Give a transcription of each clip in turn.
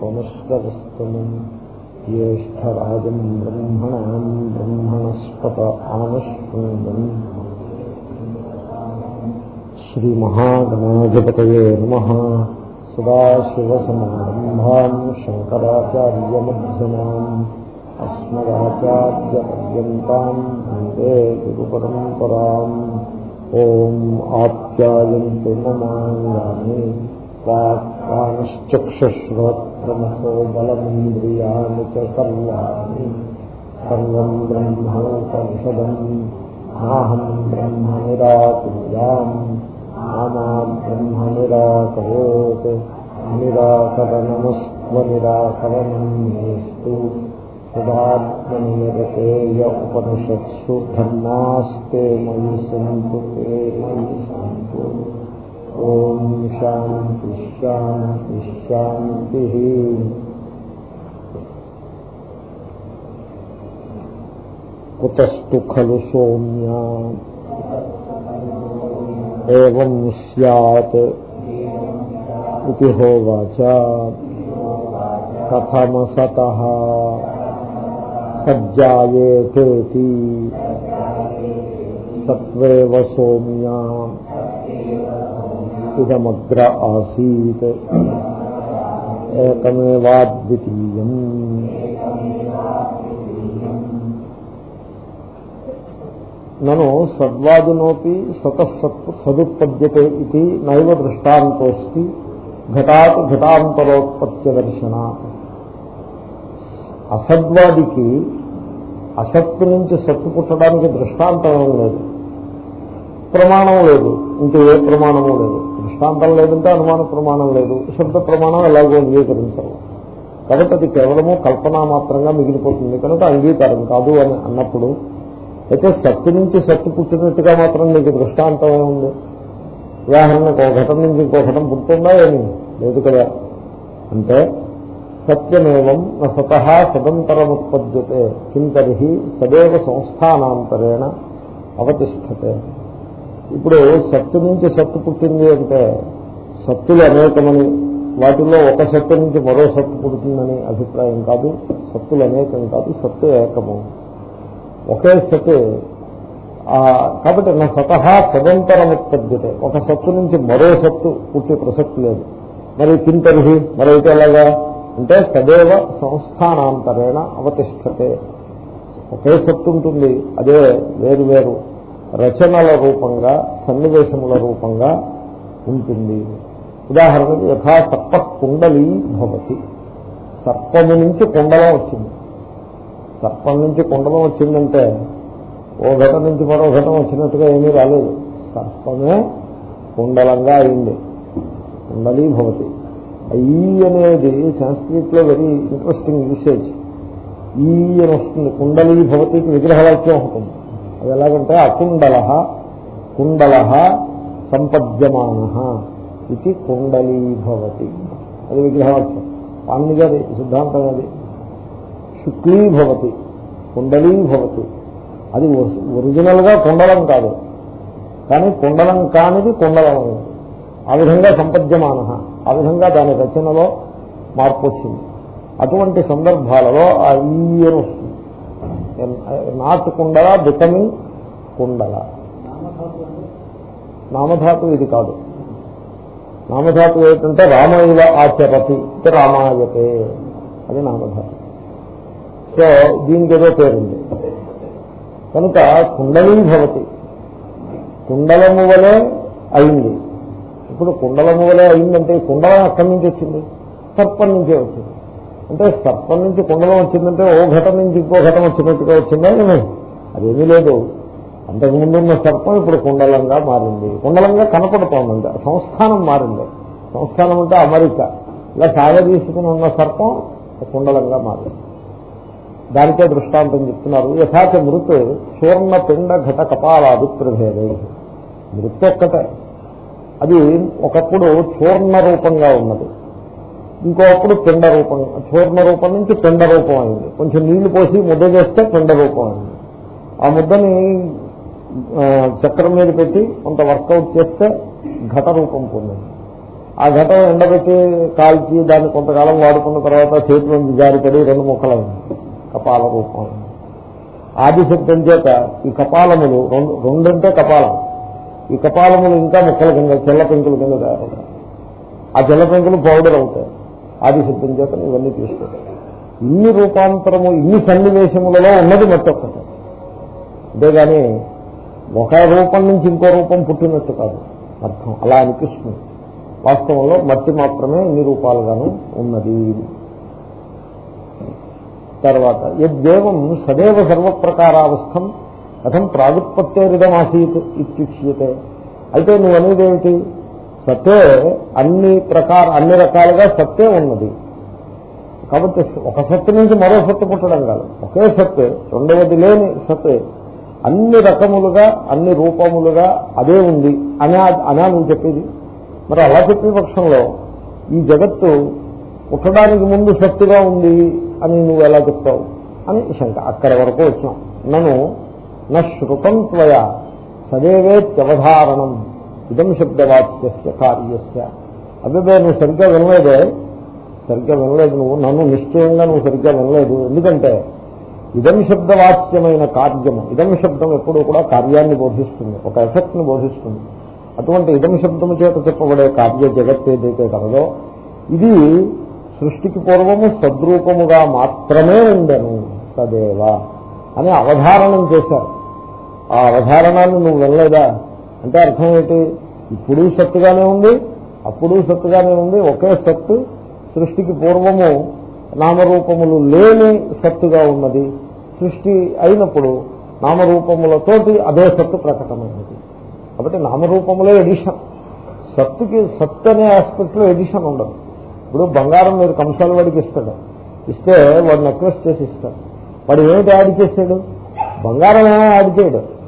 उपनिषदस्तमम् ज्येष्ठराजम् ब्रह्मणाम् ब्रह्मणस्पत आनश्वन्दम् श्रीमहागणाधिपतये नमः। सदाशिवसमारम्भाम् शङ्कराचार्यमध्यमाम् अस्मदाचार्यपर्यन्ताम् वंदे गुरुपरम्पराम् वाक्कानश्चक्षुश्रोत्रमसो बलमिन्द्रियाणि च सर्वाणि सर्वम् ब्रह्मोपनिषदम् नाहम् ब्रह्म निराकुर्याम् नामा ब्रह्म निराकरोत् निराकरणमस्त्वनिराकरणम् मेस्तु तदात्मनिरतेय उपनिषत्सु धर्मास्ते मयि सन्तु ते मयि सन्तु ఓం శాంతి శాంతి శాంతి కుతస్తు ఖలు సోమ్యా ఏం సత్ ఇది హోవాచ కథమసత సజ్జాయేతేతి సత్వేవ సోమ్యా ఇదమగ్ర ఆసీత్. ఏకమేవాద్వితీయం. నను సద్వాదినోపి సతసత్ సదుపద్యతే ఇది నైవ దృష్టాంతోస్తి ఘటాత్ ఘటాంతరోత్పత్తి దర్శనాత్. అసద్వాదికి అసత్తు నుంచి సత్తు పుట్టడానికి దృష్టాంతం లేదు. ప్రమాణం లేదు. ఇంకా ఏ ప్రమాణము లేదు. దృష్టాంతం లేదంటే అనుమాన ప్రమాణం లేదు. శబ్ద ప్రమాణం ఎలాగో అంగీకరించరు. కాబట్టి అది కేవలము కల్పన మాత్రంగా మిగిలిపోతుంది. కనుక అంగీకారం కాదు అని అన్నప్పుడు అయితే సత్తు నుంచి సత్తు పుట్టినట్టుగా మాత్రం నీకు దృష్టాంతం ఉంది. ఉదాహరణకు ఒక ఘటన నుంచి ఇంకో ఘటన పుట్టిందా ఏమి? లేదు కదా. అంటే సత్యమేవం న సత సదంతరముత్పద్యతే. కిం తర్హి సదేవ సంస్థానాంతరేణ అవతిష్టతే. ఇప్పుడు సత్తు నుంచి సత్తు పుట్టింది అంటే సత్తులు అనేకమని వాటిలో ఒక సత్తు నుంచి మరో సత్తు పుడుతుందని అభిప్రాయం కాదు సత్తులు అనేకం కాదు సత్తు ఏకము. ఒకే సత్తు కాబట్టి నా సత సదంతరముత్పద్యతే ఒక సత్తు నుంచి మరో సత్తు పుట్టే ప్రసక్తి లేదు. మరి కింతరిహి మరైతే ఎలాగా? అంటే సదేవ సంస్థానాంతరేణ అవతిష్టతే ఒకే సత్తు ఉంటుంది అదే వేరు వేరు. రచనల రూపంగా సన్నివేశముల రూపంగా ఉంటుంది. ఉదాహరణకు యథా సర్ప కుండలి భవతి. సర్పము నుంచి కుండలం వచ్చింది. సర్పం నుంచి కుండలం వచ్చిందంటే ఓ ఘటన నుంచి మరో ఘటన వచ్చినట్టుగా ఏమీ రాలేదు. సర్పమే కుండలంగా అయింది. కుండలీ భవతి. ఈ అనేది సంస్కృతిలో వెరీ ఇంట్రెస్టింగ్ యూసేజ్ ఈ అని వస్తుంది. కుండలీ భవతికి విగ్రహవాక్యం ఉంటుంది అది ఎలాగంటే అకుండల కుండల సంపద్యమాన ఇది కుండలీభవతి. అది విగ్రహవాక్యం పాణి గారి సిద్ధాంతం అది. శుక్లీభవతి కుండలీభవతి. అది ఒరిజినల్గా కుండలం కాదు. కానీ కుండలం కానిది కుండలం ఆ విధంగా సంపద్యమాన ఆ విధంగా దాని రచనలో మార్పు వచ్చింది అటువంటి సందర్భాలలో ఆ ఈయన వస్తుంది. నాట్ కుండల బికమింగ్ కుండల. నామధాతు ఇది కాదు. నామధాతు ఏంటంటే రామయువ ఆచరతి రామాయతే. అది నామధాతు. సో దీనికి ఏదో పేరుంది. కనుక కుండలీ భవతి. కుండలము వలె అయింది. ఇప్పుడు కుండలము వలె అయిందంటే కుండలం అక్కడి నుంచి వచ్చింది? సర్పం నుంచే వచ్చింది. అంటే సర్పం నుంచి కుండలం వచ్చిందంటే ఓ ఘటన నుంచి ఇంకో ఘటన వచ్చినట్టుగా వచ్చిందా ఏమి? అదేమీ లేదు. అంతకుముందు ఉన్న సర్పం ఇప్పుడు కుండలంగా మారింది. కుండలంగా కనపడుతోంది సంస్థానం మారింది. సంస్థానం అంటే అమెరికా. ఇలా సాగదీసుకుని ఉన్న సర్పం కుండలంగా మారింది. దానికే దృష్టాంతం చెప్తున్నారు. యథాచ మృత్ చూర్ణ పిండ ఘట కపాలాది ప్రభేదే. మృత్ ఒక్కటే అది ఒకప్పుడు చూర్ణ రూపంగా ఉన్నది. ఇంకోప్పుడు పిండ రూపం చూర్ణ రూపం నుంచి పిండ రూపం అయింది. కొంచెం నీళ్ళు పోసి ముద్ద చేస్తే పిండ రూపం అయింది. ఆ ముద్దని చక్రం మీద పెట్టి కొంత వర్కౌట్ చేస్తే ఘట రూపం పొందింది. ఆ ఘటం ఎండబెట్టి కాల్చి దాన్ని కొంతకాలం వాడుకున్న తర్వాత చేతి నుంచి జారిపడి రెండు ముక్కలైంది. కపాల రూపం. ఆదిశబ్దం చేత ఈ కపాలములు రెండు రెండంటే కపాలం. ఈ కపాలములు ఇంకా ముక్కల కింద చెల్ల పెంకుల కింద తయారవుతాయి. ఆ చెల్ల పెంకులు పౌడర్ అవుతాయి. ఆదిశబ్దం చేత ఇవన్నీ తీసుకుంటాయి ఇన్ని రూపాంతరము ఇన్ని సన్నివేశములలో ఉన్నది మట్టి ఒక్కటే అంతేగాని ఒక రూపం నుంచి ఇంకో రూపం పుట్టినట్టు కాదు. అర్థం. అలా అనిపిస్తుంది. వాస్తవంలో మట్టి మాత్రమే ఇన్ని రూపాలుగాను ఉన్నది. తర్వాత యద్దేవం సదేవ సర్వప్రకారావస్థం కథం ప్రాగుత్పత్తేరిదమాసీత్ ఇత్యుచ్యతే. అయితే నువ్వు అనేదేమిటి సత్తే అన్ని ప్రకార అన్ని రకాలుగా సత్తే ఉన్నది. కాబట్టి ఒక సత్తు నుంచి మరో సత్తు పుట్టడం కాదు. ఒకే సత్తు రెండవది లేని సత్తే. అన్ని రకములుగా అన్ని రూపములుగా అదే ఉంది. అని అనా నేను చెప్పేది. మరి అలా చెప్పిన పక్షంలో ఈ జగత్తు పుట్టడానికి ముందు సత్తుగా ఉంది అని నువ్వు ఎలా చెప్తావు? అని శంక. అక్కడి వరకు వచ్చాం. నన్ను నా శృతం త్వయ. సదేవే త్యవధారణం. ఇదం శబ్దవాక్యస్య కార్యస్య. అదే నువ్వు సరిగ్గా వినలేదే. సరిగ్గా వినలేదు నువ్వు. నన్ను నిశ్చయంగా నువ్వు సరిగ్గా వినలేదు. ఎందుకంటే ఇదం శబ్దవాక్యమైన కార్యము. ఇదం శబ్దం ఎప్పుడూ కూడా కార్యాన్ని బోధిస్తుంది. ఒక ఎఫెక్ట్ని బోధిస్తుంది. అటువంటి ఇదం శబ్దము చేత చెప్పబడే కార్య జగత్ ఏదైతే కలదో ఇది సృష్టికి పూర్వము సద్రూపముగా మాత్రమే ఉండను. సదేవ అని అవధారణం చేశారు. ఆ అవధారణాన్ని నువ్వు వినలేదా? అంటే అర్థం ఏంటి? ఇప్పుడు సత్తుగానే ఉంది అప్పుడు సత్తుగానే ఉంది. ఒకే సత్తు సృష్టికి పూర్వము నామరూపములు లేని సత్తుగా ఉన్నది. సృష్టి అయినప్పుడు నామరూపములతోటి అదే సత్తు ప్రకటమైనది. కాబట్టి నామరూపములే ఎడిషన్ సత్తుకి సత్తు అనే ఆస్పెక్ట్లో ఎడిషన్ ఉండదు. ఇప్పుడు బంగారం మీరు కంసాల వాడికి ఇస్తాడు. ఇస్తే వాడు నెక్లెస్ చేసి ఇస్తాడు. వాడు ఏమిటి యాడ్ చేశాడు? బంగారం ఏమో యాడ్ చేయడు.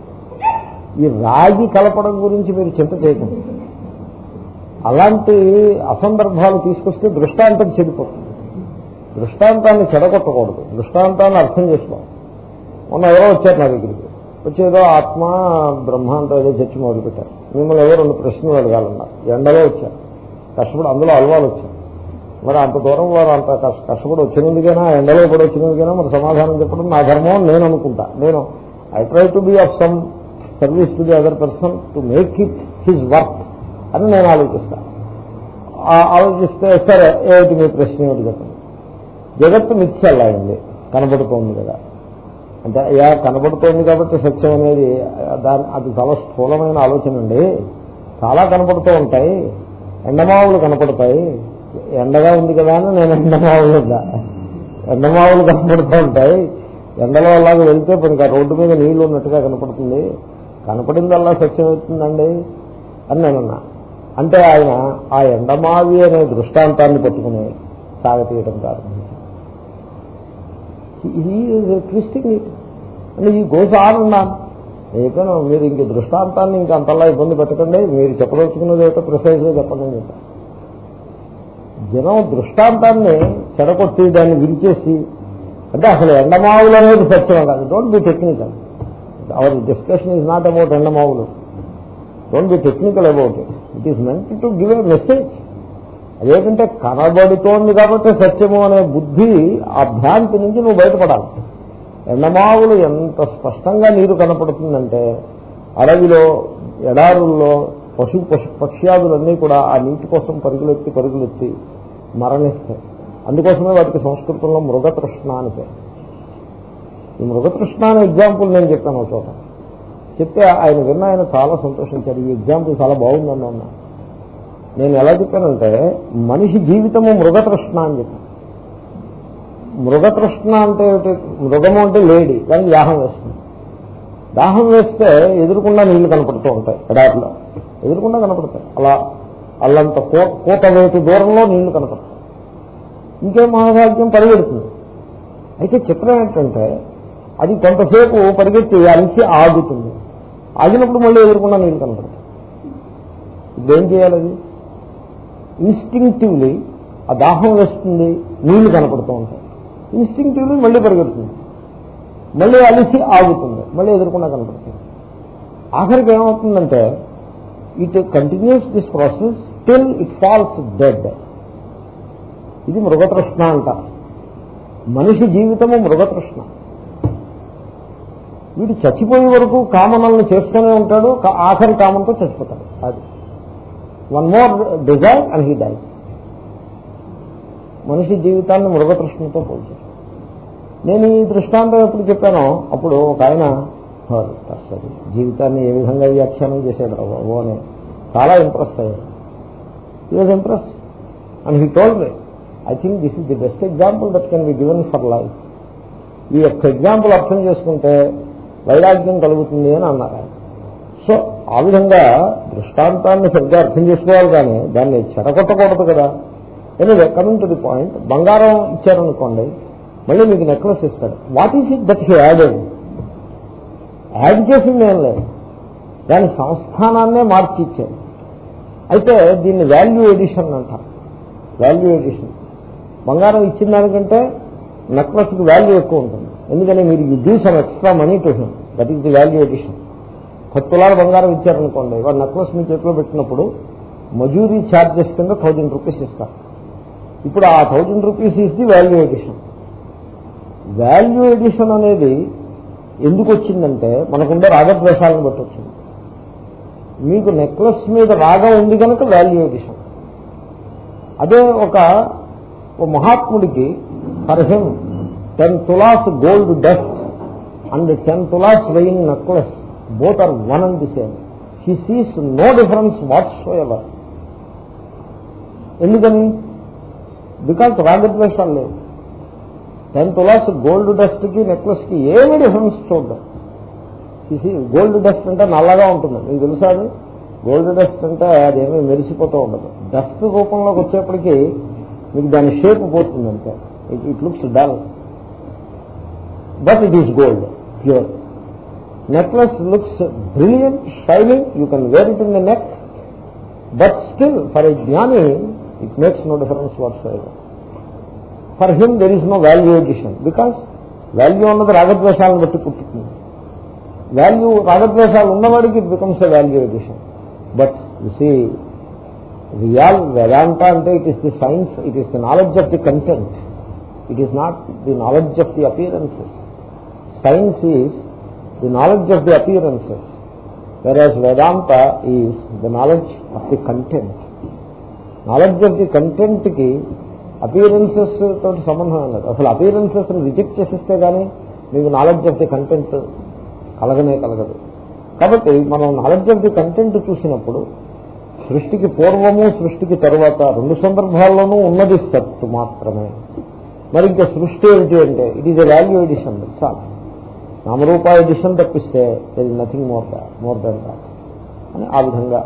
ఈ రాగి కలపడం గురించి మీరు చింత చేయకండి. అలాంటి అసందర్భాలు తీసుకొస్తే దృష్టాంతం చెడిపోతుంది. దృష్టాంతాన్ని చెడగొట్టకూడదు. దృష్టాంతాన్ని అర్థం చేసుకోవాలి. మొన్న ఎవరో వచ్చారు నా దగ్గరికి. వచ్చేదో ఆత్మ బ్రహ్మాంతం ఏదో చర్చ మొదలుపెట్టారు. మిమ్మల్ని ఏదో రెండు ప్రశ్నలు అడగాలన్నారు. ఎండలో వచ్చారు. కష్టపడి అందులో అలవాలు వచ్చారు మరి అంత దూరం వారు అంత కష్టపడి వచ్చినందుకైనా? ఎండలో కూడా వచ్చినందుకైనా? మరి సమాధానం చెప్పడం నా ధర్మం నేను అనుకుంటా. నేను I try to be of some service to the other person to make it his work అని నేను ఆలోచిస్తాను ఆలోచిస్తే సరే ఏమిటి మీ ప్రశ్న ఏమిటి చెప్పండి. జగత్తు మిథ్యల్లా అయింది కనబడుతోంది కదా. అంటే అయ్యా కనబడుతోంది కాబట్టి సత్యం అనేది దాని అది చాలా స్థూలమైన ఆలోచన అండి. చాలా కనపడుతూ ఉంటాయి ఎండమావులు కనపడతాయి. ఎండగా ఉంది కదా అని నేను ఎండమావులు ఎండమావులు కనపడుతూ ఉంటాయి. ఎండలో అలాగే వెళ్తే ఇంకా రోడ్డు మీద నీళ్ళు ఉన్నట్టుగా కనపడుతుంది. కనపడిందల్లా సత్యం అవుతుందండి అని నేనన్నా. అంటే ఆయన ఆ ఎండమావి అనే దృష్టాంతాన్ని పట్టుకుని సాగతీయడం ప్రారంభించారు. ట్విస్టింగ్ ఇట్ అంటే ఈ గోస ఆనున్నాను అయిపోయినా మీరు ఇంక దృష్టాంతాన్ని ఇంక అంతలా ఇబ్బంది పెట్టకండి మీరు చెప్పదలుచుకున్నది ఏదో ప్రిసైజ్గా చెప్పండి అని జనం దృష్టాంతాన్ని చెడగొట్టి దాన్ని విరిచేసి అంటే అసలు ఎండమావులు అనేది సత్యం కాదు. Don't be technical our discussion is not about Endamavulu don't be technical about it it is meant to give a message అదేంటంటే కనబడుతోంది కాబట్టి సత్యము అనే బుద్ధి ఆ భ్రాంతి నుంచి నువ్వు బయటపడాలి. ఎండమావులు ఎంత స్పష్టంగా నీరు కనపడుతుందంటే అడవిలో ఎడారుల్లో పశు పశు పక్ష్యాదులన్నీ కూడా ఆ నీటి కోసం పరుగులెత్తి పరుగులెత్తి మరణిస్తాయి. అందుకోసమే వాటికి సంస్కృతంలో మృగతృష్ణ అని పేరు. ఈ మృగతృష్ణ అనే ఎగ్జాంపుల్ నేను చెప్పాను ఒక చోట. చెప్తే ఆయన విన్న ఆయన చాలా సంతోషించారు. ఈ ఎగ్జాంపుల్ చాలా బాగుందని అన్నా. నేను ఎలా చెప్పానంటే మనిషి జీవితము మృగతృష్ణ అని చెప్పాను. మృగతృష్ణ అంటే మృగము అంటే లేడి దానికి దాహం వేస్తుంది. దాహం వేస్తే ఎదురుకుండా నీళ్ళు కనపడుతూ ఉంటాయి ఎడారిలో. ఎదురుకుండా కనపడతాయి. అలా అల్లంత కోట వేటు దూరంలో నీళ్ళు కనపడతాయి. ఇంకే మహాభాగ్యం పరిగెడుతుంది. అయితే చిత్రం ఏంటంటే అది కొంతసేపు పరిగెత్తి అలిసి ఆగుతుంది. ఆగినప్పుడు మళ్ళీ ఎదుర్కొన్న నీళ్ళు కనపడతాయి ఇప్పుడు ఏం చేయాలి అది? ఇన్స్టింక్టివ్లీ ఆ దాహం వేస్తుంది నీళ్ళు కనపడుతూ ఉంటాయి. ఇన్స్టింక్టివ్లీ మళ్ళీ పరిగెడుతుంది మళ్ళీ అలిసి ఆగుతుంది మళ్ళీ ఎదుర్కొన్నా కనపడుతుంది. ఆఖరికి ఏమవుతుందంటే it continues this process till it falls dead ఇది మృగతృష్ణ అంటారు మనిషి జీవితము మృగతృష్ణ. వీడు చచ్చిపోయే వరకు కామనల్ని చేస్తూనే ఉంటాడు ఆఖరి కామంతో చచ్చిపోతాడు. అది. One more desire and he dies మనిషి జీవితాన్ని మృగతృష్ణతో పోల్చారు నేను ఈ దృష్టాంతం ఎప్పుడు చెప్పానో అప్పుడు ఒక ఆయన అసలు జీవితాన్ని ఏ విధంగా వ్యాఖ్యానం చేశాడు రా బాబు అని చాలా ఇంప్రెస్ అయ్యాడు. He was impress and he told me I think this is the best example that can be given for life ఈ యొక్క ఎగ్జాంపుల్ అర్థం చేసుకుంటే వైరాగ్యం కలుగుతుంది అని అన్నారు ఆయన. సో ఆ విధంగా దృష్టాంతాన్ని సరిగ్గా అర్థం చేసుకోవాలి కానీ దాన్ని చెడగొట్టకూడదు కదా. Anyway coming to the point బంగారం ఇచ్చారనుకోండి మళ్ళీ మీకు నెక్లెస్ ఇస్తాడు. What is it that he added add చేసింది ఏం లేదు. దాని సంస్థానాన్నే మార్చి ఇచ్చాడు. అయితే దీన్ని వాల్యూ ఎడిషన్ అంటారు. వాల్యూ ఎడిషన్ బంగారం ఇచ్చిన దానికంటే నెక్లెస్కి వాల్యూ ఎక్కువ ఉంటుంది. ఎందుకని మీరు you give some extra money to him that is the value addition పది తులాల బంగారం ఇచ్చారనుకోండి వాడు నెక్లెస్ మీ చేతిలో పెట్టినప్పుడు మజూరీ ఛార్జెస్ కింద థౌజండ్ రూపీస్ ఇస్తారు. ఇప్పుడు ఆ thousand rupees is the value addition value addition అనేది ఎందుకు వచ్చిందంటే మనకుండే రాగద్వేషాలను బట్టి వచ్చింది. మీకు నెక్లెస్ మీద రాగం ఉంది కనుక వాల్యూ ఎడిషన్ అదే ఒక మహాత్ముడికి for him ten tolas gold dust and ten tolas weighing necklace both are one and the same. He sees no difference whatsoever ఎందుకని? బికాస్ రాగద్వేషాలు లేవు. టెన్ తులాస్ గోల్డ్ డస్ట్కి నెక్లెస్కి ఏమి డిఫరెన్స్ చూద్దాం గోల్డ్ డస్ట్ అంటే నల్లగా ఉంటుంది. మీకు తెలుసా అది? గోల్డ్ డస్ట్ అంటే అదేమీ మెరిసిపోతూ ఉండదు. డస్ట్ రూపంలోకి వచ్చేప్పటికీ మీకు దాని షేప్ పోతుంది అంతే it looks dull but it is gold pure necklace looks brilliant shining you can wear it in the neck but still for a జ్ఞాని it makes no difference whatsoever for him there is no value addition because value అన్నది రాగద్వేషాలను బట్టి పుట్టుతుంది value రాగద్వేషాలు ఉన్నవాడికి it becomes a value addition but see really Vedanta అంటే it is the science it is the knowledge of the content it is not the knowledge of the appearances science is the knowledge of the appearances whereas Vedanta is the knowledge of the content knowledge of the కంటెంట్కి appearances తోటి సంబంధం లేదు. అసలు appearances reject చేసిస్తే కానీ మీకు knowledge of the content కలగనే కలగదు. కాబట్టి మనం నాలెడ్జ్ ఆఫ్ ది కంటెంట్ చూసినప్పుడు సృష్టికి పూర్వము సృష్టికి తరువాత రెండు సందర్భాల్లోనూ ఉన్నది సత్తు మాత్రమే. మరి ఇంకా సృష్టి ఏంటి? అంటే it is a value addition sir నామరూప ఎడిషన్ తప్పిస్తే there is nothing more more than that అని ఆ విధంగా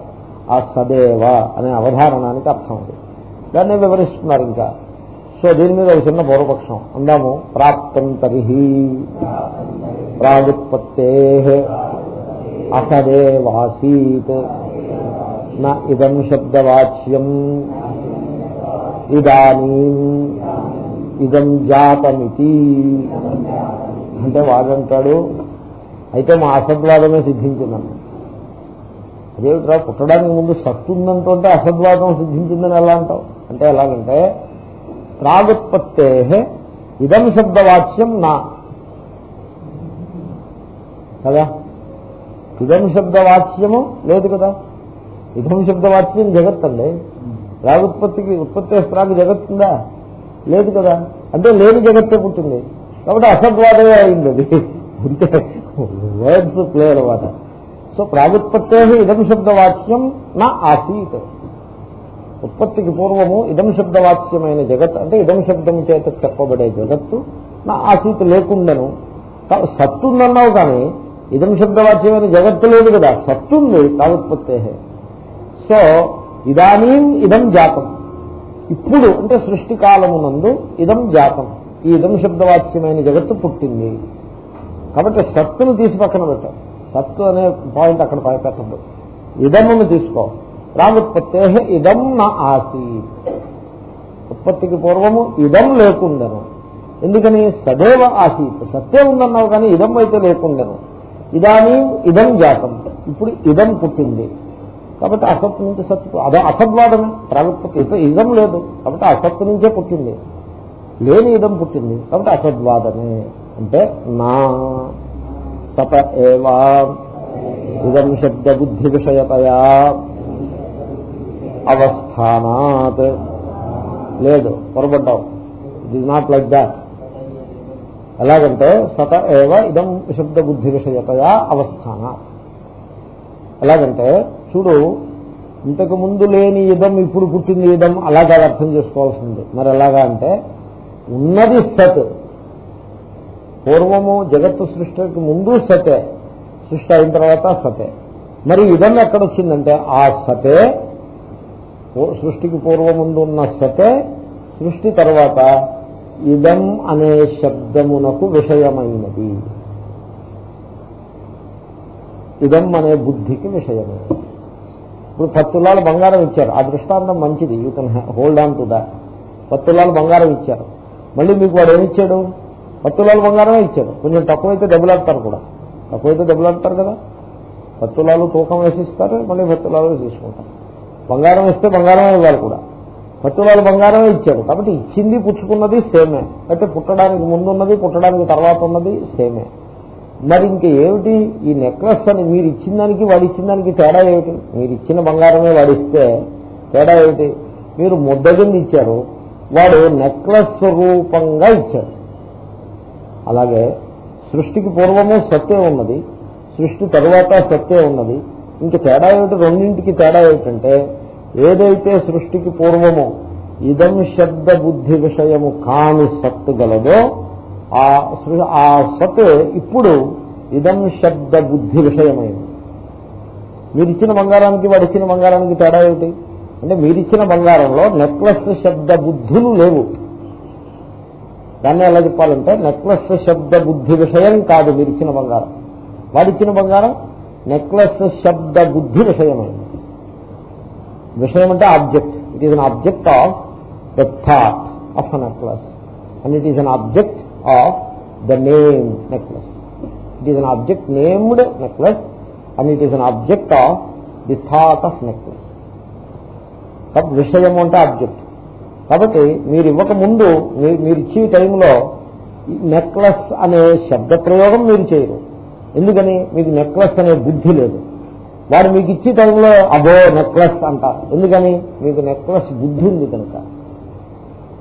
ఆ సదేవ అనే అవధారణానికి అర్థం ఉంది దాన్ని వివరిస్తున్నారు ఇంకా? సో దీని మీద ఒక చిన్న పూర్వపక్షం. అందాము ప్రాప్తం తరిహి ప్రాగుత్పత్తే అసదేవాసీత్ నా ఇదం శబ్దవాచ్యం ఇదానీ ఇదం జాతమితి. అంటే వాడంటాడు అయితే మా అసద్వాదమే సిద్ధించిందన్న అదేమిట్రా పుట్టడానికి ముందు సత్తు ఉందంటుంటే అసద్వాదం సిద్ధించిందని ఎలా అంటావు? అంటే ఎలాగంటే ప్రాగుత్పత్తే ఇదం శబ్దవాచ్యం నా. కదా? ఇదం శబ్దవాచ్యము లేదు కదా? ఇదం శబ్దవాచ్యం జగత్ అండి ప్రాగుత్పత్తికి ఉత్పత్తి ప్రాగ్ జగత్తుందా? లేదు కదా? అంటే లేని జగత్తే పుట్టింది కాబట్టి అసద్వాదమే అయింది అది. అంటే వర్డ్స్ ప్లే అనమాట. సో ప్రాగుత్పత్తే ఇదం శబ్దవాక్యం నా ఆసీత్. ఉత్పత్తికి పూర్వము ఇదం శబ్దవాక్యమైన జగత్ అంటే ఇదం శబ్దం చేత చెప్పబడే జగత్తు నా ఆసీత్ లేకుండను. సత్తుందన్నావు కానీ ఇదం శబ్దవాచ్యమైన జగత్తు లేదు కదా? సత్తుంది ప్రాగుత్పత్తే సో ఇదానీ ఇదం జాతం. ఇప్పుడు అంటే సృష్టి కాలమునందు ఇదం జాతం. ఈ ఇదం శబ్దవాచ్యమైన జగత్తు పుట్టింది. కాబట్టి సత్తును తీసి పక్కన పెట్టాం. సత్తు అనే పాయింట్ అక్కడ పై పెట్టద్దు తీసుకో. రాముత్పత్తే ఇదం నా ఆసీ ఉత్పత్తికి పూర్వము ఇదం లేకుండను. ఎందుకని? సదేవ ఆసీత్. సత్తే ఉందన్నావు కానీ ఇదం అయితే లేకుండెను. ఇదానీ ఇదం జాతం. ఇప్పుడు ఇదం పుట్టింది. కాబట్టి అసత్తు నుంచి సత్తు అదే అసద్వాదమే ప్రాగుత్పత్తి ఇదం లేదు. కాబట్టి అసత్తు నుంచే పుట్టింది. లేని ఇదం పుట్టింది. కాబట్టి అసద్వాదమే. అంటే నా సత ఏవా ఇదం శబ్ద బుద్ధి విషయతయా అవస్థానాత్. లేదు పొరపడ్డావు it is not like that ఎలాగంటే సత ఏవ ఇదం శబ్ద బుద్ధి విషయతయా అవస్థాన ఎలాగంటే చూడు ఇంతకు ముందు లేని ఇదం ఇప్పుడు పుట్టింది ఇదం అలాగా అర్థం చేసుకోవాల్సింది. మరి ఎలాగా అంటే ఉన్నది సత్. పూర్వము జగత్తు సృష్టికి ముందు సతే. సృష్టి అయిన తర్వాత సతే. మరి ఇదం ఎక్కడొచ్చిందంటే ఆ సతే సృష్టికి పూర్వముందు ఉన్న సతే సృష్టి తర్వాత ఇదం అనే శబ్దమునకు విషయమైనది. ఇదం అనే బుద్ధికి విషయమైనది. ఇప్పుడు పత్తులాలు బంగారం ఇచ్చారు. ఆ దృష్టాంతం మంచిది. You can hold on to that పత్తులాలు బంగారం ఇచ్చారు. మళ్ళీ మీకు వాడు ఏమిచ్చాడు పత్తులాలు బంగారమే ఇచ్చాడు. కొంచెం తక్కువైతే దెబ్బలాడతారు కూడా. తక్కువైతే దెబ్బలాడతారు కదా. పత్తులాలు తూకం వేసిస్తారు మళ్ళీ పత్తులాలు తీసుకుంటారు. బంగారం ఇస్తే బంగారమే ఇవ్వాలి కూడా. పత్తులాలు బంగారమే ఇచ్చాడు కాబట్టి ఇచ్చింది పుచ్చుకున్నది సేమే. అయితే పుట్టడానికి ముందున్నది పుట్టడానికి తర్వాత ఉన్నది సేమే. మరి ఇంక ఏమిటి? ఈ నెక్లెస్ అని మీరు ఇచ్చిన దానికి వాడు ఇచ్చిన దానికి తేడా ఏమిటి? మీరు ఇచ్చిన బంగారమే వాడిస్తే తేడా ఏమిటి? మీరు ముద్ద కింద ఇచ్చారు వాడు నెక్లెస్ రూపంగా ఇచ్చాడు అలాగే సృష్టికి పూర్వము సత్యం ఉన్నది సృష్టి తరువాత సత్యం ఉన్నది. ఇంక తేడా ఏమిటి? రెండింటికి తేడా ఏమిటంటే ఏదైతే సృష్టికి పూర్వము ఇదం శబ్ద బుద్ధి విషయము కాని సత్తు గలదో ఆ ఆ సత్ ఇప్పుడు ఇదం శబ్ద బుద్ధి విషయమైంది. మీరిచ్చిన బంగారానికి వాడిచ్చిన బంగారానికి తేడా ఏమిటి? అంటే మీరిచ్చిన బంగారంలో నెక్లెస్ శబ్ద బుద్ధులు లేవు. దాన్ని ఎలా చెప్పాలంటే నెక్లెస్ శబ్ద బుద్ధి విషయం కాదు మీరిచ్చిన బంగారం. వాడిచ్చిన బంగారం నెక్లెస్ శబ్ద బుద్ధి విషయమైంది. విషయం అంటే object. It is an object of the thought of a necklace and it is an object of the name necklace it is an object named necklace and it is an object of the thought of necklace కాబట్టి విషయం అంటే object కాబట్టి మీరు ఇవ్వక ముందు మీరు ఇచ్చే టైంలో నెక్లెస్ అనే శబ్ద ప్రయోగం మీరు చేయరు ఎందుకని మీకు నెక్లెస్ అనే బుద్ధి లేదు వాడు మీకు ఇచ్చే టైంలో అబో నెక్లెస్ అంటారు ఎందుకని మీకు నెక్లెస్ బుద్ధి ఉంది కనుక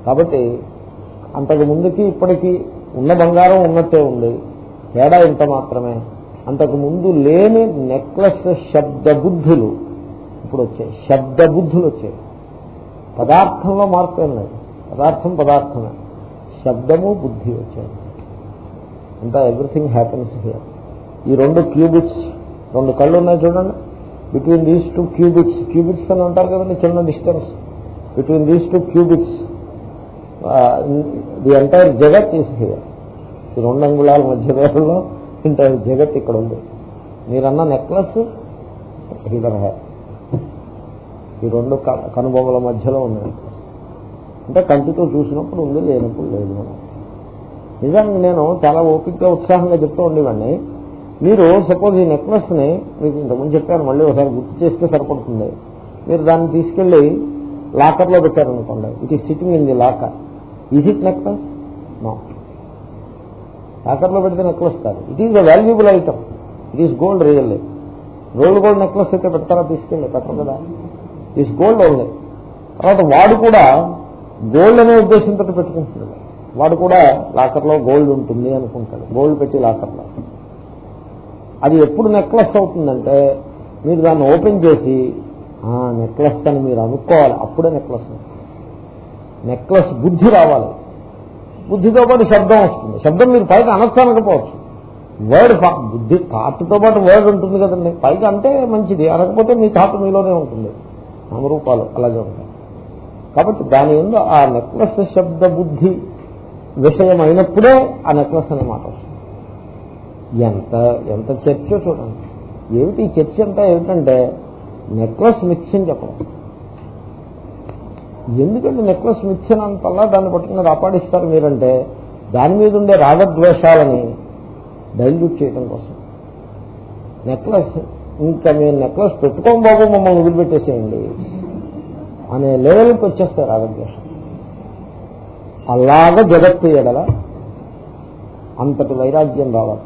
కాబట్టి అంతకు ముందుకి ఇప్పటికీ ఉన్న బంగారం ఉన్నట్టే ఉంది. తేడా ఇంత మాత్రమే. అంతకు ముందు లేని నెక్లెస్ శబ్ద బుద్ధులు ఇప్పుడు వచ్చాయి. శబ్ద బుద్ధులు వచ్చాయి. పదార్థంలో మార్పు ఏం లేదు. పదార్థం పదార్థమే. శబ్దము బుద్ధి వచ్చాయి. అంతా ఎవ్రీథింగ్ హ్యాపన్స్ హియర్ ఈ రెండు క్యూబిట్స్ రెండు కళ్ళు ఉన్నాయి చూడండి. Between these two cubits cubits అని అంటారు కదండి చిన్న distance between these two cubits the entire జగత్ ఈస్ హియర్ ఈ రెండు అంగుళాల మధ్య దూరంలో ఎంటైర్ జగత్ ఇక్కడ ఉంది. మీరన్న నెక్లెస్ హిదర్ హ్యాడ్ ఈ రెండు కనుబొమ్మల మధ్యలో ఉన్నాయి. అంటే కంటితో చూసినప్పుడు ఉంది లేనప్పుడు లేదు. నిజానికి నేను చాలా ఓపికగా ఉత్సాహంగా చెప్తూ ఉండేవాడిని. మీరు సపోజ్ ఈ నెక్లెస్ని మీకు ఇంతకుముందు చెప్పాను మళ్ళీ ఒకసారి గుర్తు చేస్తే సరిపడుతుంది. మీరు దాన్ని తీసుకెళ్ళి లాకర్లో పెట్టారనుకోండి. It is sitting in the locker is it necklace no locker పెడితే నెక్లెస్ కాదు. It is a valuable item it is gold really rolled gold necklace అయితే పెడతారా? తీసుకెళ్ళి పెట్టరు కదా. ఈజ్ గోల్డ్ ఓన్లీ తర్వాత వాడు కూడా గోల్డ్ అనే ఉద్దేశంతో పెట్టుకుంటున్నాడు. వాడు కూడా లాకర్లో గోల్డ్ ఉంటుంది అనుకుంటాడు. గోల్డ్ పెట్టి లాకర్లో. అది ఎప్పుడు నెక్లెస్ అవుతుందంటే మీరు దాన్ని ఓపెన్ చేసి నెక్లెస్ అని మీరు అనుకోవాలి. అప్పుడే నెక్లెస్ నెక్లెస్ బుద్ధి రావాలి. బుద్ధితో పాటు శబ్దం వస్తుంది. శబ్దం మీరు పైకి అనొచ్చు వర్డ్ బుద్ధి థాట్తో పాటు వర్డ్ ఉంటుంది కదండి. పైకి అంటే మంచిది. అనకపోతే మీ థాట్ మీలోనే ఉంటుంది. నామరూపాలు అలాగే ఉంటాయి. కాబట్టి దాని ఎందు ఆ నెక్లెస్ శబ్ద బుద్ధి విషయం అయినప్పుడే ఆ నెక్లెస్ అనే మాట వస్తుంది. ఎంత ఎంత చర్చ చూడండి. ఏమిటి చర్చ అంతా? ఏమిటంటే నెక్లెస్ మిథ్యం చెప్పడం. ఎందుకంటే నెక్లెస్ మిథ్యం దాన్ని పట్టుకుని రాపాడిస్తారు మీరంటే దాని మీద ఉండే రాగద్వేషాలని డైల్యూట్ చేయడం కోసం. నెక్లెస్ ఇంకా మీరు నెక్లెస్ పెట్టుకోం బాబు మమ్మల్ని వదిలిపెట్టేసేయండి అనే లెవెల్కి వచ్చేస్తారు రాగద్వేషం. అలాగ జగత్తు ఎడల అంతటి వైరాగ్యం రావాలి.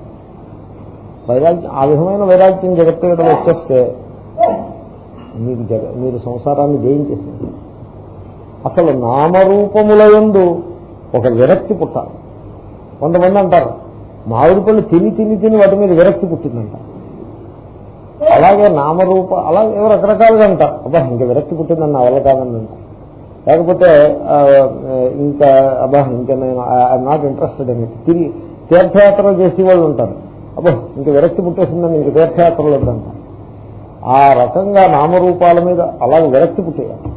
వైరాగ్యం ఆ విధమైన వైరాగ్యం జగత్తు ఎడల వచ్చేస్తే మీకు జగ మీరు సంసారాన్ని జయించేసింది అసలు నామరూపములందు ఒక విరక్తి పుట్టాలి. కొంతమంది అంటారు మామిడి పళ్ళు తిని తిని తిని వాటి మీద విరక్తి పుట్టిందంట. అలాగే నామరూప అలా ఏవో రకరకాలుగా అంటారు. అబ్బా ఇంకా విరక్తి పుట్టిందని నా వల్ల కాదని లేకపోతే ఆ, ఇంకా అబ్బా ఇంకా నేను ఐఎమ్ నాట్ ఇంట్రెస్టెడ్ అని తిరిగి తీర్థయాత్రలు చేసే వాళ్ళు ఉంటారు. అబ్బా ఇంకా విరక్తి పుట్టేసిందని ఇంక తీర్థయాత్రలు వద్దంటారు. ఆ రకంగా నామరూపాల మీద అలాగే విరక్తి పుట్టేయాలి.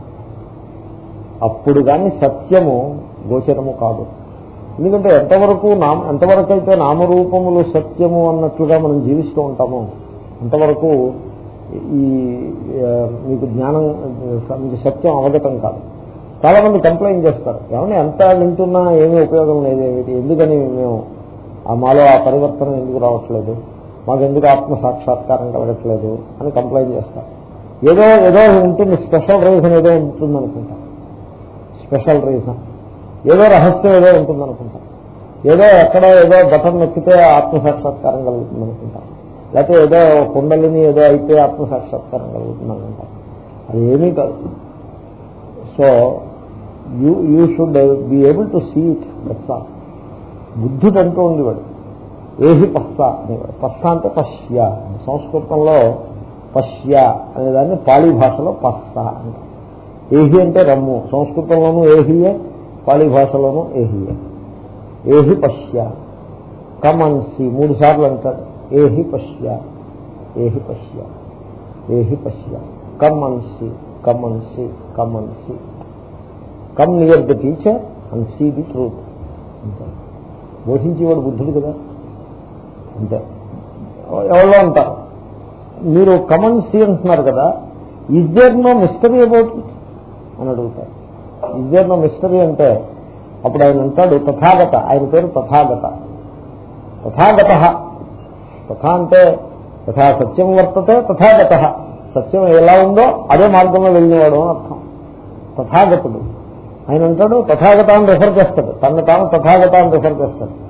అప్పుడు కానీ సత్యము గోచరము కాదు. ఎందుకంటే ఎంతవరకు నామ ఎంతవరకు అయితే నామరూపములు సత్యము అన్నట్లుగా మనం జీవిస్తూ ఉంటామో అంతవరకు ఈ మీకు జ్ఞానం మీకు సత్యం అవగతం కాదు. చాలా మంది కంప్లైంట్ చేస్తారు. ఏమన్నా ఎంత వింటున్నా ఏమీ ఉపయోగం లేదు ఎందుకని మేము ఆ మాలో ఆ పరివర్తన ఎందుకు రావట్లేదు? మాకు ఎందుకు ఆత్మ సాక్షాత్కారం కలగట్లేదు అని కంప్లైంట్ చేస్తారు. ఏదో ఏదో ఉంటుంది స్పెషల్ రీజన్ ఏదో ఉంటుంది అనుకుంటాం స్పెషల్ రీజన్. ఏదో రహస్యం ఏదో ఉంటుంది ఏదో ఎక్కడ ఏదో బటన్ నొక్కితే ఆత్మసాక్షాత్కారం కలుగుతుంది అనుకుంటా లేకపోతే ఏదో కుండలిని ఏదో అయితే ఆత్మసాక్షాత్కారం కలుగుతుంది అనుకుంటా అది ఏమీ కాదు. So you you should be able to see it that's బుద్ధుడు అంటూ ఉండేవాడు. ఏహి పస్స అనేవాడు. పస్స అంటే పశ్య. సంస్కృతంలో పశ్య అనేదాన్ని పాళీ భాషలో పస్స అంటారు. ఏహి అంటే రమ్ము. సంస్కృతంలోనూ ఏహియే పాళీ భాషలోనూ ఏహియే ఏహి పశ్య. కమన్సి మూడు సార్లు అంటాడు ఏహి పశ్య. ఏహి పశ్య. ఏహి పశ్య. Come and see come and see come and see come near the teacher and see the truth. అంతే. బోధించేవాడు బుద్ధుడు కదా. అంతే. ఎవరో అంటారు మీరు కమన్ సీ అంటున్నారు కదా. Is there no mystery about it అని అడుగుతారు. ఇస్ మిస్టరీ అంటే అప్పుడు ఆయన అంటాడు తథాగత. ఆయన పేరు తథాగత. తథాగత. తథా అంటే తథా సత్యం వర్తతే తథాగత. సత్యం ఎలా ఉందో అదే మార్గంలో వెళ్ళినవాడు అని అర్థం. తథాగతుడు. ఆయన అంటాడు తథాగత అని రెఫర్ చేస్తాడు. తన తాను తథాగత అని రెఫర్ చేస్తాడు.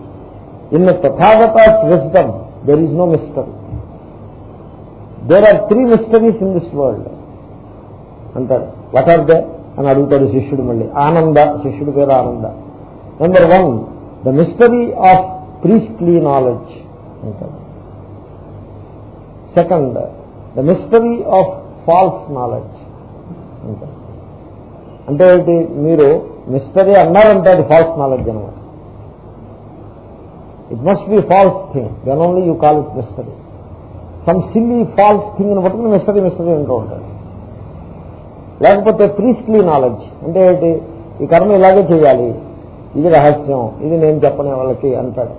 In Tathagata wisdom there is no mystery there are three mysteries in this world అంటాడు. వాట్ ఆర్ దే అని అడుగుతాడు శిష్యుడు మళ్ళీ. ఆనంద శిష్యుడి పేరు Ananda. Number one the mystery of priestly knowledge అంటాడు. Second the mystery of false knowledge అంటాడు. అంటే ఏంటి? మీరు మిస్టరీ అన్నారంటే అది ఫాల్స్ నాలెడ్జ్ అనమాట it must be false thing then only you call it mystery some silly false thing అని పట్టుకుని మిస్టరీ మిస్టరీ అంటూ ఉంటాడు లేకపోతే ప్రీస్ట్లీ నాలెడ్జ్ అంటే ఏంటి? ఈ కర్మ ఇలాగే చేయాలి. ఇది రహస్యం. ఇది నేను చెప్పనే వాళ్ళకి అంటాడు.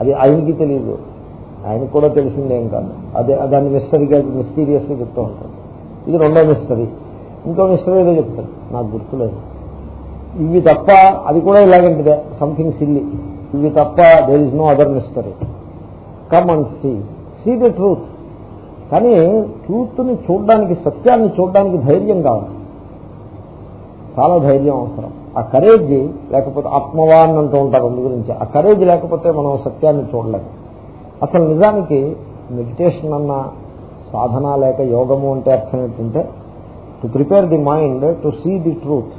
అది ఆయనకి తెలియదు ఆయనకు కూడా తెలిసిందేం కాదు. అదే దాన్ని మిస్టరీగా మిస్టీరియస్గా చెప్తూ ఉంటాడు. ఇది రెండో మిస్టరీ ఇంకో మిస్టరీ ఏదో చెప్తాడు. నాకు గుర్తులేదు. ఇవి తప్ప అది కూడా ఇలాగంటిదే. సంథింగ్ సిల్లీ ఇవి తప్ప there is no other mystery come and see see the truth కానీ ట్రూత్ని చూడడానికి సత్యాన్ని చూడడానికి ధైర్యం కావాలి. చాలా ధైర్యం అవసరం. ఆ కరేజ్ లేకపోతే ఆత్మవాన్ అంటూ ఉంటారు అందు గురించి. ఆ కరేజ్ లేకపోతే మనం సత్యాన్ని చూడలేము. అసలు నిజానికి మెడిటేషన్ అన్న సాధన లేక యోగము అంటే అర్థం ఏంటంటే to prepare the mind to see the truth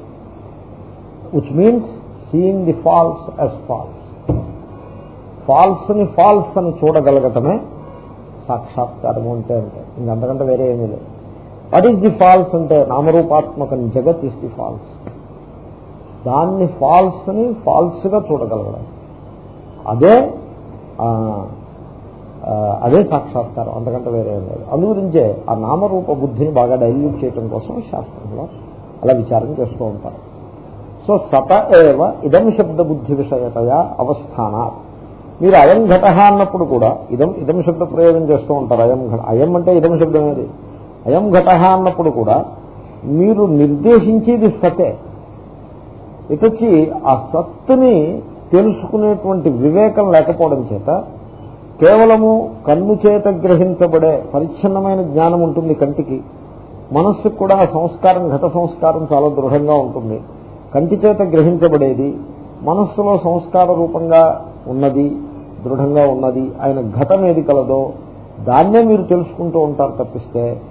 which means seeing the false as false ఫాల్స్ని false అని చూడగలగటమే సాక్షాత్కారము అంటే అంటే ఇంకంతకంటే వేరే ఏమీ లేదు. వాట్ ఈస్ ది ఫాల్స్ అంటే నామరూపాత్మక జగత్ ఈస్ ది ఫాల్స్ దాన్ని ఫాల్స్ని ఫాల్స్గా చూడగలగడం. అదే అదే సాక్షాత్కారం. అంతకంటే వేరే లేదు. అందుగురించే ఆ నామరూప బుద్ధిని బాగా డైల్యూట్ చేయడం కోసం శాస్త్రంలో అలా విచారం చేస్తూ ఉంటారు. సో సత ఏవ ఇదం శబ్ద బుద్ధి విషయతయా అవస్థాన. మీరు అయం ఘట అన్నప్పుడు కూడా ఇదం ఇదం శబ్ద ప్రయోగం చేస్తూ ఉంటారు. అయం ఘట అయం అంటే ఇదం శబ్దం ఏది? అయం ఘట అన్నప్పుడు కూడా మీరు నిర్దేశించేది సతే. ఇటొచ్చి ఆ సత్తుని తెలుసుకునేటువంటి వివేకం లేకపోవడం చేత కేవలము కన్ను చేత గ్రహించబడే పరిచ్ఛిన్నమైన జ్ఞానం ఉంటుంది కంటికి. మనస్సుకు కూడా ఆ సంస్కారం ఘట సంస్కారం చాలా దృఢంగా ఉంటుంది. కంటి చేత గ్రహించబడేది మనస్సులో సంస్కార రూపంగా ఉన్నది దృఢంగా ఉన్నది ఆయన ఘటం ఏది కలదో దాన్నే మీరు తెలుసుకుంటూ ఉంటారు తప్పిస్తే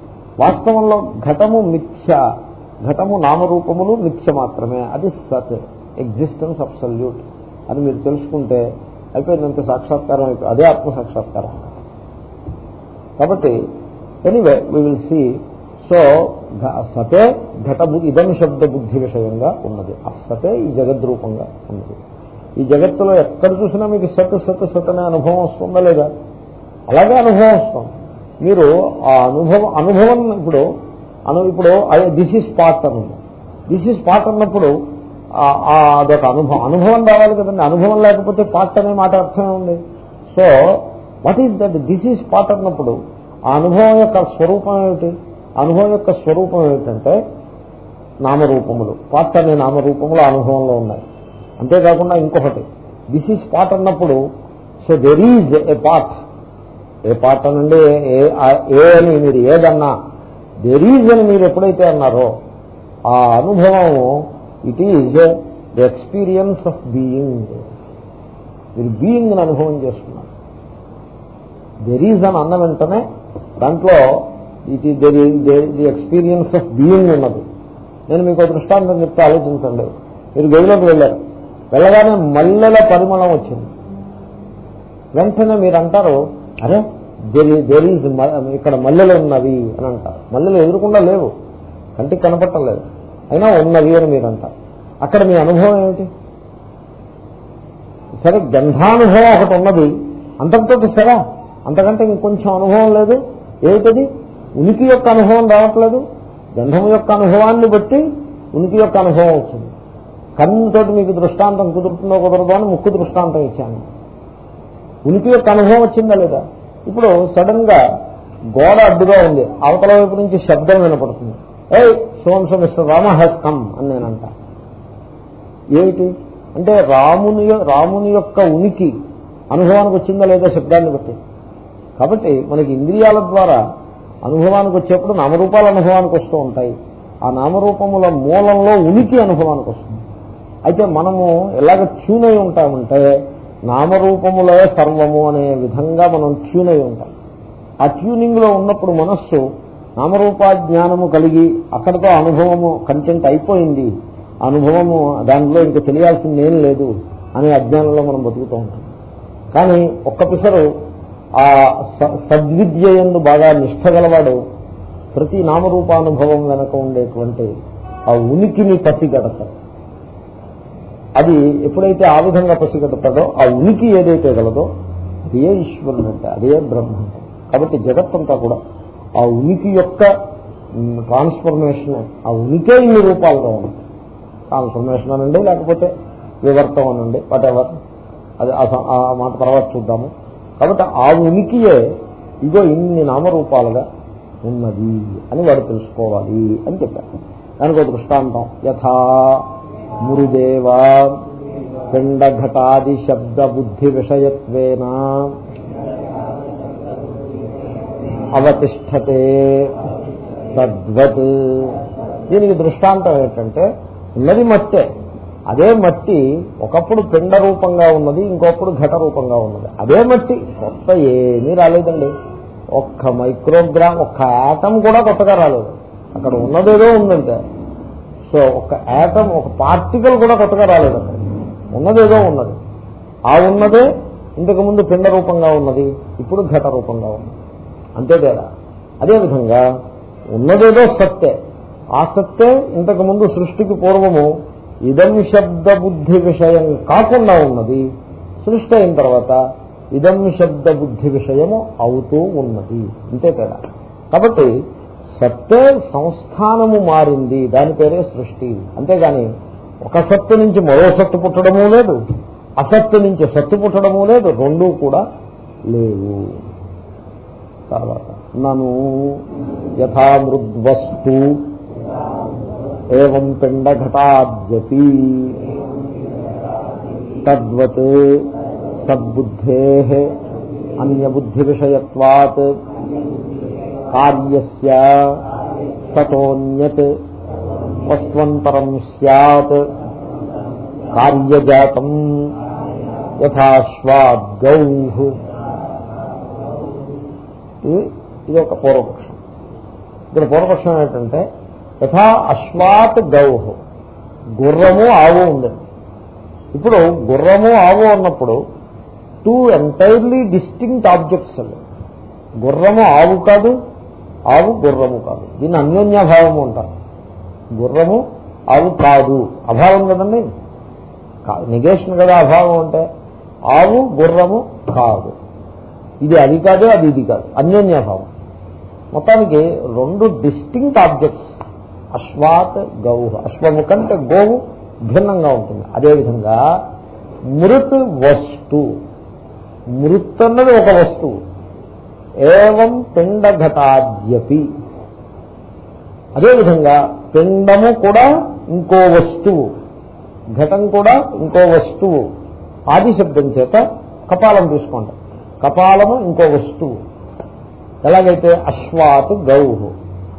వాస్తవంలో ఘటము మిథ్య ఘటము నామరూపములు మిథ్య మాత్రమే. అది సత్ ఎగ్జిస్టెన్స్ అబ్సల్యూట్ అని మీరు తెలుసుకుంటే అయిపోయిందంత సాక్షాత్కారం అయిపోయి అదే ఆత్మ సాక్షాత్కారం కాబట్టి anyway we will see so సతే ఘట ఇదం శబ్ద బుద్ధి విషయంగా ఉన్నది. ఆ సతే ఈ జగద్రూపంగా ఉన్నది. ఈ జగత్తులో ఎక్కడ చూసినా మీకు సత్ సత్ సత్ అనే అనుభవం వస్తుందా లేదా? అలాగే అనుభవం వస్తుంది. మీరు ఆ అనుభవం అనుభవం ఇప్పుడు అను ఇప్పుడు దిస్ ఈజ్ పార్ట్ అని దిస్ ఈజ్ పార్ట్ అన్నప్పుడు అదొక అనుభవం. అనుభవం రావాలి కదండి. అనుభవం లేకపోతే పార్ట్ అనే మాట అర్థమే ఉంది so what is that this is part అన్నప్పుడు ఆ అనుభవం యొక్క స్వరూపం ఏమిటి? అనుభవం యొక్క స్వరూపం ఏమిటంటే నామరూపములు. పార్ట్ అనే నామరూపములు అనుభవంలో ఉన్నాయి. అంతేకాకుండా ఇంకొకటి. దిస్ ఈజ్ పార్ట్ అన్నప్పుడు so there is a part ఏ పాట నుండి ఏ అని మీరు ఏదన్నా దెర్ ఈజ్ అని మీరు ఎప్పుడైతే అన్నారో ఆ అనుభవం it is the experience of being మీరు బీయింగ్ అనుభవం చేస్తున్నారు దెర్ ఈజ్ అని అన్న వెంటనే దాంట్లో it is the experience of being ఉన్నది. నేను మీకు దృష్టాంతం చెప్తే ఆలోచించండి. మీరు గదిలోకి వెళ్ళారు. వెళ్ళగానే మల్లెల పరిమళం వచ్చింది. వెంటనే మీరు అంటారు అరే దేర్ ఈజ్ ఇక్కడ మల్లెలు ఉన్నవి అని అంటారు. మల్లెలు ఎదురుకుండా లేవు. కంటికి కనపడటం లేదు. అయినా ఉన్నవి అని మీరు అంటారు. అక్కడ మీ అనుభవం ఏమిటి? సరే గంధానుభవం ఒకటి ఉన్నది. అంతటితో సరే. అంతకంటే ఇంకొంచెం అనుభవం లేదు. ఏమిటది? ఉనికి యొక్క అనుభవం రావట్లేదు. గంధం యొక్క అనుభవాన్ని బట్టి ఉనికి యొక్క అనుభవం వచ్చింది. కన్నుతో మీకు దృష్టాంతం కుదురుతుందో కుదరదో అని ముక్కు దృష్టాంతం ఇచ్చాను. ఉనికి యొక్క అనుభవం వచ్చిందా లేదా? ఇప్పుడు సడన్గా గోడ అడ్డుగా ఉంది. అవతల వైపు నుంచి శబ్దం వినపడుతుంది. A sounds mister Rama has come అని నేనంట ఏమిటి? అంటే రాముని రాముని యొక్క ఉనికి అనుభవానికి వచ్చిందా లేదా శబ్దాన్ని బట్టి? కాబట్టి మనకి ఇంద్రియాల ద్వారా అనుభవానికి వచ్చేప్పుడు నామరూపాల అనుభవానికి వస్తూ ఉంటాయి. ఆ నామరూపముల మూలంలో ఉనికి అనుభవానికి వస్తుంది. అయితే మనము ఎలాగ ట్యూన్ అయి ఉంటామంటే నామరూపములే సర్వము అనే విధంగా మనం ట్యూన్ అయి ఉంటాం. ఆ ట్యూనింగ్లో ఉన్నప్పుడు మనస్సు నామరూపా జ్ఞానము కలిగి అక్కడితో అనుభవము కంటెంట్ అయిపోయింది. అనుభవము దానిలో ఇంకా తెలియాల్సింది ఏం లేదు అనే అజ్ఞానంలో మనం బతుకుతూ ఉంటాం. కానీ ఒక్క పిసరు ఆ సద్విద్యయందు బాగా నిష్ట గలవాడు ప్రతి నామరూపానుభవం వెనక ఉండేటువంటి ఆ ఉనికిని పసిగడతాడు. అది ఎప్పుడైతే ఆ విధంగా పసిగడతాడో ఆ ఉనికి ఏదైతే గలదో అదే ఈశ్వరుడు అంటే అదే బ్రహ్మ అంటే. కాబట్టి జగత్తంతా కూడా ఆ ఉనికి యొక్క ట్రాన్స్ఫర్మేషన్ ఆ ఉనికే ఇన్ని రూపాలుగా ఉంది ట్రాన్స్ఫర్మేషన్ అనండి లేకపోతే వివర్తం అనండి వాట్ ఎవర్ అది ఆ మాట తర్వాత చూద్దాము. కాబట్టి ఆ ఉనికియే ఇగో ఇన్ని నామరూపాలుగా ఉన్నది అని వాడు తెలుసుకోవాలి అని చెప్పారు. దానికి ఒక దృష్టాంతం యథా మురుదేవ పిండఘటాది శబ్ద బుద్ధి విషయత్వేన అవతిష్టతే తద్వత్ దీనికి దృష్టాంతం ఏంటంటే ఉన్నది మట్టే. అదే మట్టి ఒకప్పుడు పిండ రూపంగా ఉన్నది ఇంకొప్పుడు ఘట రూపంగా ఉన్నది. అదే మట్టి. కొత్త ఏమీ రాలేదండి. ఒక్క మైక్రోగ్రామ్ ఒక్క ఆటం కూడా కొత్తగా రాలేదు. అక్కడ ఉన్నదేదో ఉందంటే. సో ఒక యాటం ఒక పార్టికల్ కూడా కొత్తగా రాలేదు అక్కడ. ఉన్నదేదో ఉన్నది. ఆ ఉన్నదే ఇంతకుముందు పిండ రూపంగా ఉన్నది ఇప్పుడు ఘట రూపంగా ఉన్నది. అంతే తేడా. అదేవిధంగా ఉన్నదేదో సత్తే. ఆ సత్తే ఇంతకుముందు సృష్టికి పూర్వము ఇదం శబ్ద బుద్ధి విషయం కాకుండా ఉన్నది సృష్టి అయిన తర్వాత ఇదం శబ్ద బుద్ధి విషయము అవుతూ ఉన్నది. అంతే తేడా. కాబట్టి సత్తే సంస్థానము మారింది. దాని పేరే సృష్టి. అంతేగాని ఒక సత్తు నుంచి మరో సత్తు పుట్టడము లేదు. అసత్తు నుంచి సత్తు పుట్టడము లేదు. రెండూ కూడా లేవు. తర్వాత నను యథామృద్వస్తు ఏం పిండఘటాద్యపి తద్వత్ సద్బుద్ధే అన్యబుద్ధి విషయత్వాత్ కార్యస్య సతోన్యత్ వస్వంతరం సత్ కార్యజాతం యథాశ్వాద్గౌ. ఇది ఇది ఒక పూర్వపక్షం. ఇక్కడ పూర్వపక్షం ఏంటంటే యథా అశ్వాత్ గౌహు గుర్రము ఆవు ఉందండి. ఇప్పుడు గుర్రము ఆవు అన్నప్పుడు టూ ఎంటైర్లీ డిస్టింక్ట్ ఆబ్జెక్ట్స్ అండి గుర్రము ఆవు కాదు ఆవు గుర్రము కాదు. దీన్ని అన్యోన్యాభావము అంటారు. గుర్రము ఆవు కాదు. అభావం కదండి? నిగేషన్ కదా అభావం అంటే? ఆవు గుర్రము కాదు. ఇది అది కాదు అది ఇది కాదు. అన్యోన్యాభావం మొత్తానికి రెండు డిస్టింక్ట్ ఆబ్జెక్ట్స్ అశ్వాత్ గౌ అశ్వము కంటే గోవు భిన్నంగా ఉంటుంది. అదేవిధంగా మృత్ వస్తు. మృత్ అన్నది ఒక వస్తువు. ఏవం పిండఘటాద్యపి. అదేవిధంగా పిండము కూడా ఇంకో వస్తువు. ఘటం కూడా ఇంకో వస్తువు. ఆది శబ్దం చేత కపాలం తీసుకోండి. కపాలము ఇంకో వస్తువు. ఎలాగైతే అశ్వాత్ గౌహు.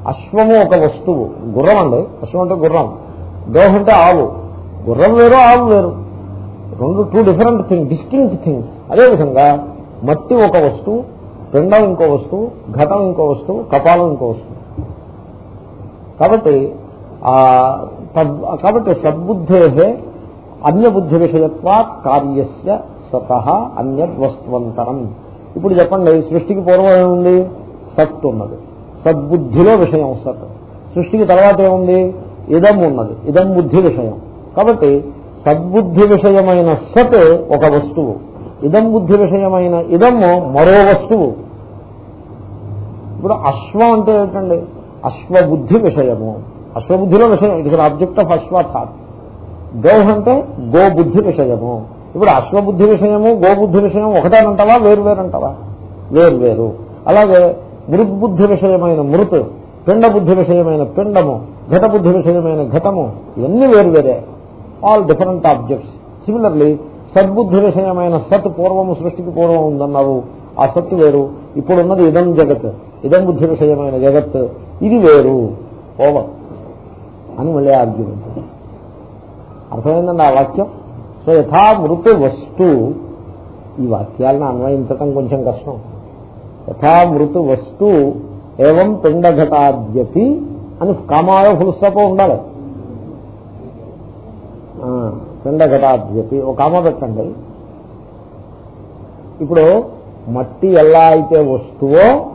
అశ్వము ఒక వస్తువు. గుర్రం అండి. అశ్వం అంటే గుర్రం. గౌహ్ అంటే ఆవు. గుర్రం వేరు ఆవు వేరు. రెండు two different thing distinct things అదేవిధంగా మట్టి ఒక వస్తువు పిండం ఇంకో వస్తువు ఘటం ఇంకో వస్తువు కపాలం ఇంకో వస్తువు. కాబట్టి కాబట్టి సద్బుద్ధే అన్యబుద్ధి విషయత్వా కార్యస్య సత అన్యద్వస్వంతరం ఇప్పుడు చెప్పండి సృష్టికి పూర్వం ఏముంది? సత్ ఉన్నది. సద్బుద్ధిలో విషయం సత్. సృష్టికి తర్వాత ఏముంది? ఇదం ఉన్నది. ఇదం బుద్ధి విషయం. కాబట్టి సద్బుద్ధి విషయమైన సత్ ఒక వస్తువు. ఇదం బుద్ధి విషయమైన ఇదము మరో వస్తువు. ఇప్పుడు అశ్వ అంటే ఏంటండి? అశ్వబుద్ధి విషయము. అశ్వబుద్ధిలో విషయం ఇట్ ఇస్ ఆబ్జెక్ట్ ఆఫ్ అశ్వథాట్ గౌహ్ అంటే గోబుద్ధి విషయము. ఇప్పుడు అశ్వబుద్ధి విషయము గోబుద్ధి విషయం ఒకటేనంటావా వేరు వేరంటావా? వేరు వేరు. అలాగే మృద్బుద్ధి విషయమైన మృత్ పిండ బుద్ధి విషయమైన పిండము ఘటబుద్ధి విషయమైన ఘటము ఇవన్నీ వేరు వేరే. ఆల్ డిఫరెంట్ ఆబ్జెక్ట్స్ సిమిలర్లీ సద్బుద్ధి విషయమైన సత్ పూర్వము సృష్టికి పూర్వం ఉందన్నారు. ఆ సత్తు వేరు. ఇప్పుడున్నది ఇదం జగత్. ఇదం బుద్ధి విషయమైన జగత్. ఇది వేరు. ఓవర్. అని మళ్ళీ ఆర్గ్యుమెంట్ అర్థమైందండి ఆ వాక్యం? సో యథా మృతు వస్తు. ఈ వాక్యాలను అన్వయించటం కొంచెం కష్టం. యథా మృతు వస్తు ఏవం పిండఘటాద్యతి అని కామాయ ఫుల్స్టాప్ ఉండాలి. పిండఘటాద్యతి. ఒక కామ పెట్టండి. ఇప్పుడు మట్టి ఎలా అయితే వస్తువో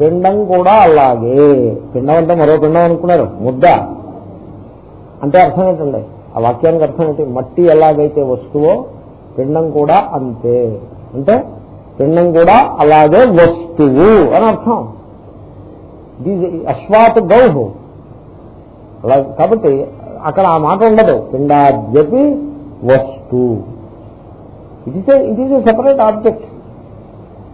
పిండం కూడా అలాగే. పిండం అంటే మరో పిండం అనుకున్నారు ముద్ద. అంటే అర్థం ఏంటండి? ఆ వాక్యానికి అర్థం ఏంటి? మట్టి ఎలాగైతే వస్తువో పిండం కూడా అంతే. అంటే పిండం కూడా అలాగే వస్తువు అని అర్థం. అశ్వాత్ గౌహు. అలా కాబట్టి అక్కడ ఆ మాట ఉండదు. పిండాద్యపి వస్తు. It is it is a separate object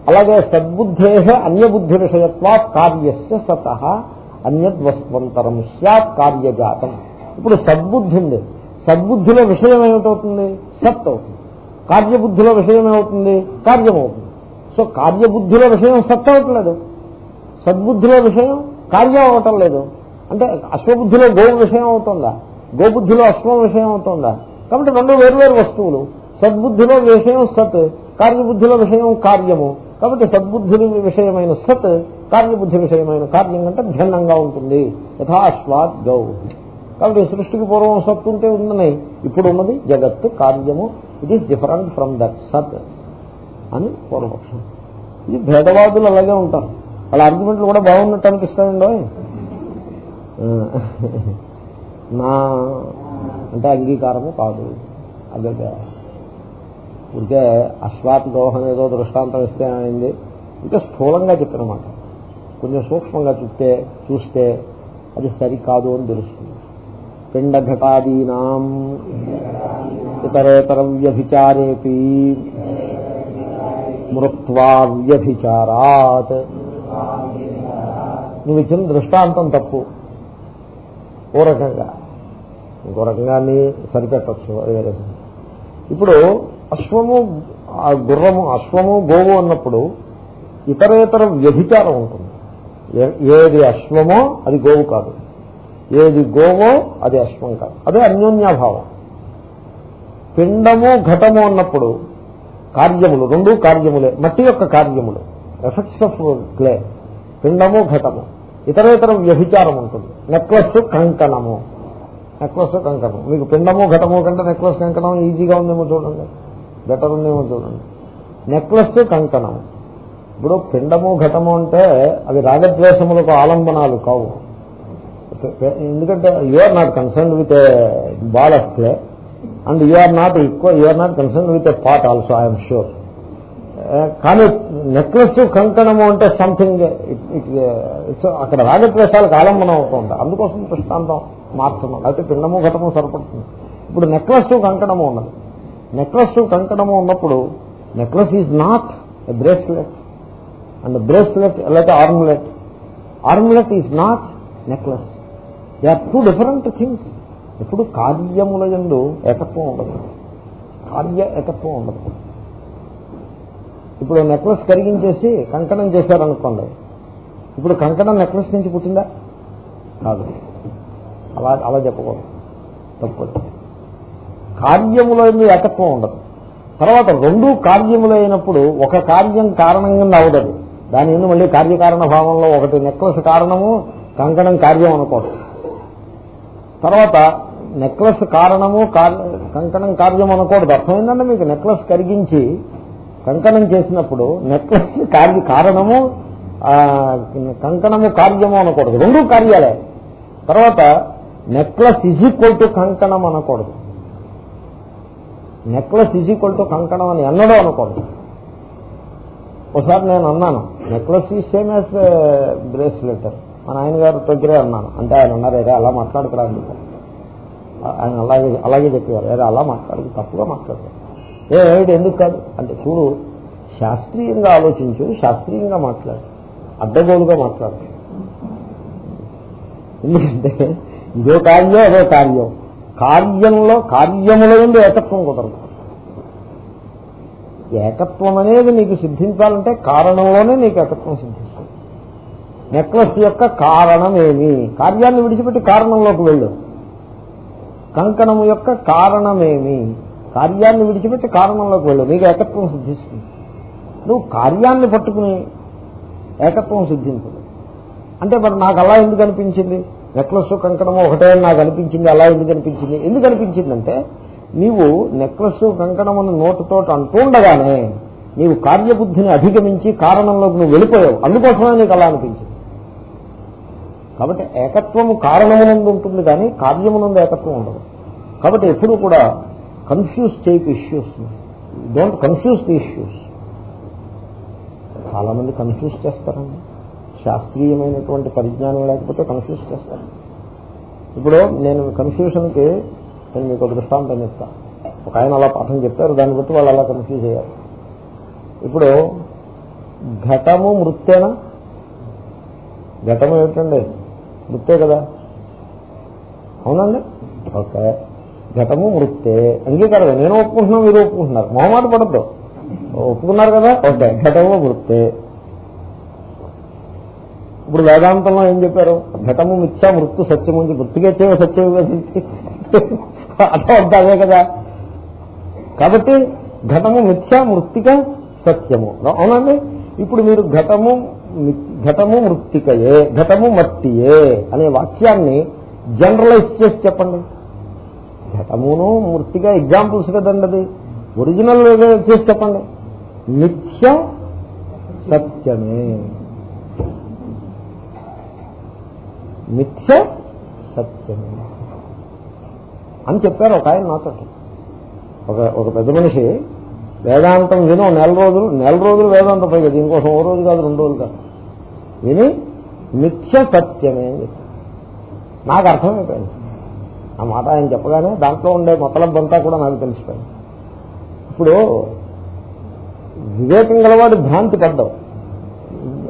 అలాగే సద్బుద్ధే అన్యబుద్ధి విషయత్వా కార్యస్య సత అన్యద్వస్వంతరం సత్ కార్యజాతం. ఇప్పుడు సద్బుద్ధి ఉంది. సద్బుద్ధిలో విషయం ఏమిటవుతుంది? సత్ అవుతుంది. కార్యబుద్ధిలో విషయం ఏమవుతుంది? కార్యం అవుతుంది సో కార్యబుద్ధిలో విషయం సత్ అవట్లేదు. సద్బుద్ధిలో విషయం కార్యం అవటం లేదు. అంటే అశ్వబుద్ధిలో గోవు విషయం అవుతుందా? గోబుద్ధిలో అశ్వం విషయం అవుతుందా? కాబట్టి రెండు వేరు వస్తువులు. సద్బుద్ధిలో విషయం సత్ కార్యబుద్ధిలో విషయం కార్యము. కాబట్టి సద్బుద్ధుడి విషయమైన సత్ కార్యబుద్ధి విషయమైన కార్యం కంటే భిన్నంగా ఉంటుంది. యథాశ్వాద్ గౌ కాబట్టి సృష్టికి పూర్వం సత్తు ఉంటే ఉందని ఇప్పుడు ఉన్నది జగత్ కార్యము. It is different from that సత్ అని పూర్వపక్షం. ఇది భేదవాదులు అలాగే ఉంటారు. వాళ్ళ ఆర్గ్యుమెంట్లు కూడా బాగున్నట్టు అనిపిస్తాయండి నా అంటే అంగీకారము కాదు. అదే ఇంకే అశ్వాత్ దోహం ఏదో దృష్టాంతం ఇస్తే అయింది ఇంకా స్థూలంగా చెప్పినమాట. కొంచెం సూక్ష్మంగా చూస్తే చూస్తే అది సరికాదు అని తెలుస్తుంది. పిండఘటాదీనాం ఇతరేతర వ్యభిచారేపి మృత్వా వ్యభిచారాత్. నువ్వు ఇచ్చిన దృష్టాంతం తప్పు. ఓ రకంగా. ఇంకో రకంగా సరిపెట్టచ్చు. ఇప్పుడు అశ్వము గుర్రము అశ్వము గోవు అన్నప్పుడు ఇతరేతర వ్యభిచారం ఉంటుంది. ఏ- ఏది అశ్వమో అది గోవు కాదు. ఏది గోవో అది అశ్వం కాదు. అదే అన్యోన్యాభావం. పిండము ఘటము అన్నప్పుడు కార్యములు రెండు కార్యములే మట్టి యొక్క కార్యములు ఎఫెక్ట్స్ ఆఫ్ క్లే పిండము ఘటము ఇతరేతర వ్యభిచారం ఉంటుంది. నెక్లెస్ కంకణము. నెక్లెస్ కంకణం మీకు పిండము ఘటము కంటే నెక్లెస్ కంకణం ఈజీగా ఉందేమో చూడండి. బెటర్ ఉందేమో చూడండి. నెక్లెస్ కంకణం. ఇప్పుడు పిండము ఘటము అంటే అవి రాగద్వేషములకు ఆలంబనాలు కావు. ఎందుకంటే you are not concern with a ball of play and you are not equal you are not concern with a pot also I'm sure కానీ నెక్లెస్ కంకణము అంటే సంథింగ్ అక్కడ రాగద్వేషాలకు ఆలంబనం అవుతుంది అందుకోసం దృష్టాంతం మార్చడం అయితే పిండము ఘటము సరిపడుతుంది. ఇప్పుడు నెక్లెస్ కంకణము ఉన్నది. నెక్లెస్ కంకణము ఉన్నప్పుడు necklace is not a bracelet and bracelet లేకపోతే armlet armlet is not necklace they are two different things ఇప్పుడు కార్యముల ఎందు ఏకత్వం ఉండదు. కార్య ఏకత్వం ఉండదు. ఇప్పుడు నెక్లెస్ కరిగించేసి కంకణం చేశారనుకోండి. ఇప్పుడు కంకణం నెక్లెస్ నుంచి పుట్టిందా? కాదు. అలా అలా చెప్పకూడదు. తప్పదు కార్యముల ఎందు ఏకత్వం ఉండదు. తర్వాత రెండు కార్యములైనప్పుడు ఒక కార్యం కారణంగా అవదదు దాని ఎందు మళ్ళీ కార్యకారణ భావంలో ఒకటి నెక్లెస్ కారణము కంకణం కార్యం అనకూడదు తర్వాత నెక్లెస్ కారణము కంకణం కార్యం అనకూడదు అర్థమైందండి మీకు? నెక్లెస్ కరిగించి కంకణం చేసినప్పుడు నెక్లెస్ కార్య కారణము కంకణము కార్యము అనకూడదు. రెండు కార్యాలే తర్వాత నెక్లెస్ ఈజ్ ఈక్వల్ టు కంకణం అనకూడదు. నెక్లెస్ ఈజ్ ఈక్వల్ టు కంకణం అని ఎన్నడూ అనుకోండి. ఒకసారి నేను అన్నాను నెక్లెస్ ఈ సేమ్ యాజ్ బ్రేస్లెట్ మా నాయన గారి దగ్గరే అన్నాను. అంటే ఆయన అన్నారు ఏదో అలా మాట్లాడుకురా ఆయన అలాగే అలాగే చెప్పేవారు ఏదో అలా మాట్లాడు తప్పుగా మాట్లాడతారు ఏ ఏమిటి ఎందుకు కాదు? అంటే చూడు శాస్త్రీయంగా ఆలోచించు శాస్త్రీయంగా మాట్లాడు అడ్డగోలుగా మాట్లాడు. ఎందుకంటే ఇదో కార్యం అదో కార్యం. కార్యంలో కార్యముల ఎందు ఏకత్వం కుదరదు. ఏకత్వం అనేది నీకు సిద్ధించాలంటే కారణంలోనే నీకు ఏకత్వం సిద్ధిస్తుంది. నెక్లెస్ యొక్క కారణమేమి? కార్యాన్ని విడిచిపెట్టి కారణంలోకి వెళ్ళు. కంకణం యొక్క కారణమేమి? కార్యాన్ని విడిచిపెట్టి కారణంలోకి వెళ్ళు. నీకు ఏకత్వం సిద్ధిస్తుంది. నువ్వు కార్యాన్ని పట్టుకుని ఏకత్వం సిద్ధించదు అంటే మరి నాకు అలా ఎందుకు అనిపించింది? నెక్లెస్ కంకణము ఒకటే అని నాకు అనిపించింది అలా ఎందుకు అనిపించింది? ఎందుకు అనిపించిందంటే నీవు నెక్లెస్ కంకణమును నోటుతో అంటుండగానే నీవు కార్యబుద్ధిని అధిగమించి కారణంలోకి నువ్వు వెళ్ళిపోయావు. అందుకోసమే నీకు అలా అనిపించింది. కాబట్టి ఏకత్వము కారణమునందు ఉంటుంది కానీ కార్యమునందు ఏకత్వం ఉండదు. కాబట్టి ఎప్పుడు కూడా కన్ఫ్యూజ్ చేయకు issues don't confuse the issues చాలా మంది కన్ఫ్యూజ్ చేస్తారండి. శాస్త్రీయమైనటువంటి పరిజ్ఞానం లేకపోతే కన్ఫ్యూజ్ చేస్తారు. ఇప్పుడు నేను కన్ఫ్యూషన్కి నేను మీకు ఒక దృష్టాంతం చెప్తాను ఒక ఆయన అలా పాఠం చెప్పారు దాన్ని బట్టి వాళ్ళు అలా కన్ఫ్యూజ్ అయ్యారు. ఇప్పుడు ఘటము మృత్యేనా? ఘటము ఏమిటండి? మృత్తే కదా. అవునండి? ఓకే. ఘటము మృత్తే అంగీకారం నేను ఒప్పుకుంటున్నాను మీరు ఒప్పుకుంటున్నారు. మొహమాట పడద్దు. ఒప్పుకున్నారు కదా? ఓకే. ఘటము మృత్తే ఇప్పుడు వేదాంతంలో ఏం చెప్పారు? ఘటము మిథ్య మృత్తు సత్యము అని మృతికెచ్చే సత్యం అర్థం అంతా అదే కదా? కాబట్టి ఘటము మిథ్య మృత్తిక సత్యము. అవునండి ఇప్పుడు మీరు ఘటము ఘటము మృత్తికయే ఘటము మట్టియే అనే వాక్యాన్ని జనరలైజ్ చేసి చెప్పండి. ఘటమును మృతిగా ఎగ్జాంపుల్స్ కదండి అది? ఒరిజినల్ చేసి చెప్పండి. మిథ్య సత్యమే. మిథ్య సత్యమే అని చెప్పారు ఒక ఆయన నాతో. ఒక ఒక పెద్ద మనిషి వేదాంతం విను నెల రోజులు నెల రోజులు వేదాంతం పైగా దీనికోసం ఓ రోజు కాదు రెండు రోజులు కాదు. విని మిథ్య సత్యమే అని చెప్పారు. నాకు అర్థమైపోయింది. ఆ మాట ఆయన చెప్పగానే దాంట్లో ఉండే మొత్తలబ్బంతా కూడా నాకు తెలిసిపోయింది. ఇప్పుడు వివేకం గలవాడు భ్రాంతి పడ్డావు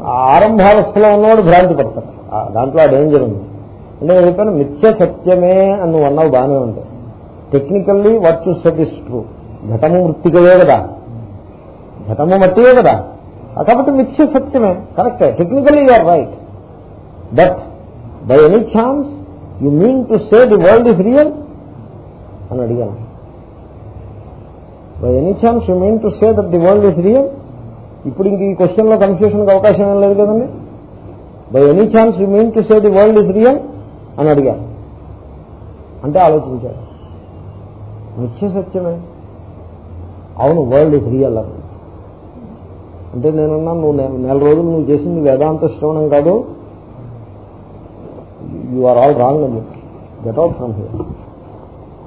ఆరంభావస్థలో ఉన్నవాడు భ్రాంతి పడతాడు. దాంట్లో ఆ డేంజర్ ఉంది. అంటే నేను చెప్పాను మిథ్య సత్యమే అని నువ్వు అన్నావు బాగానే ఉంది technically what you said is true ఘటము మృతికయే కదా. ఘటము మట్టియే కదా. కాబట్టి మిథ్య సత్యమే. కరెక్టే technically you're right but by any chance you mean to say the world is real అని అడిగాను. By any chance you mean to say that the world is real ఇప్పుడు ఇంక ఈ క్వశ్చన్లో కన్ఫ్యూషన్కి అవకాశం ఏం లేదు కదండి? By any chance you mean to say the world is real అని అడిగారు. అంటే ఆలోచించాడు నిత్య సత్యమే. అవును వరల్డ్ ఇస్ రియల్ అని అంటే నేనున్నా నువ్వు నెల రోజులు నువ్వు చేసింది వేదాంత శ్రవణం కాదు. యు ఆర్ ఆల్ రాంగ్ అని గెట్ అవుట్ ఫ్రమ్ హియర్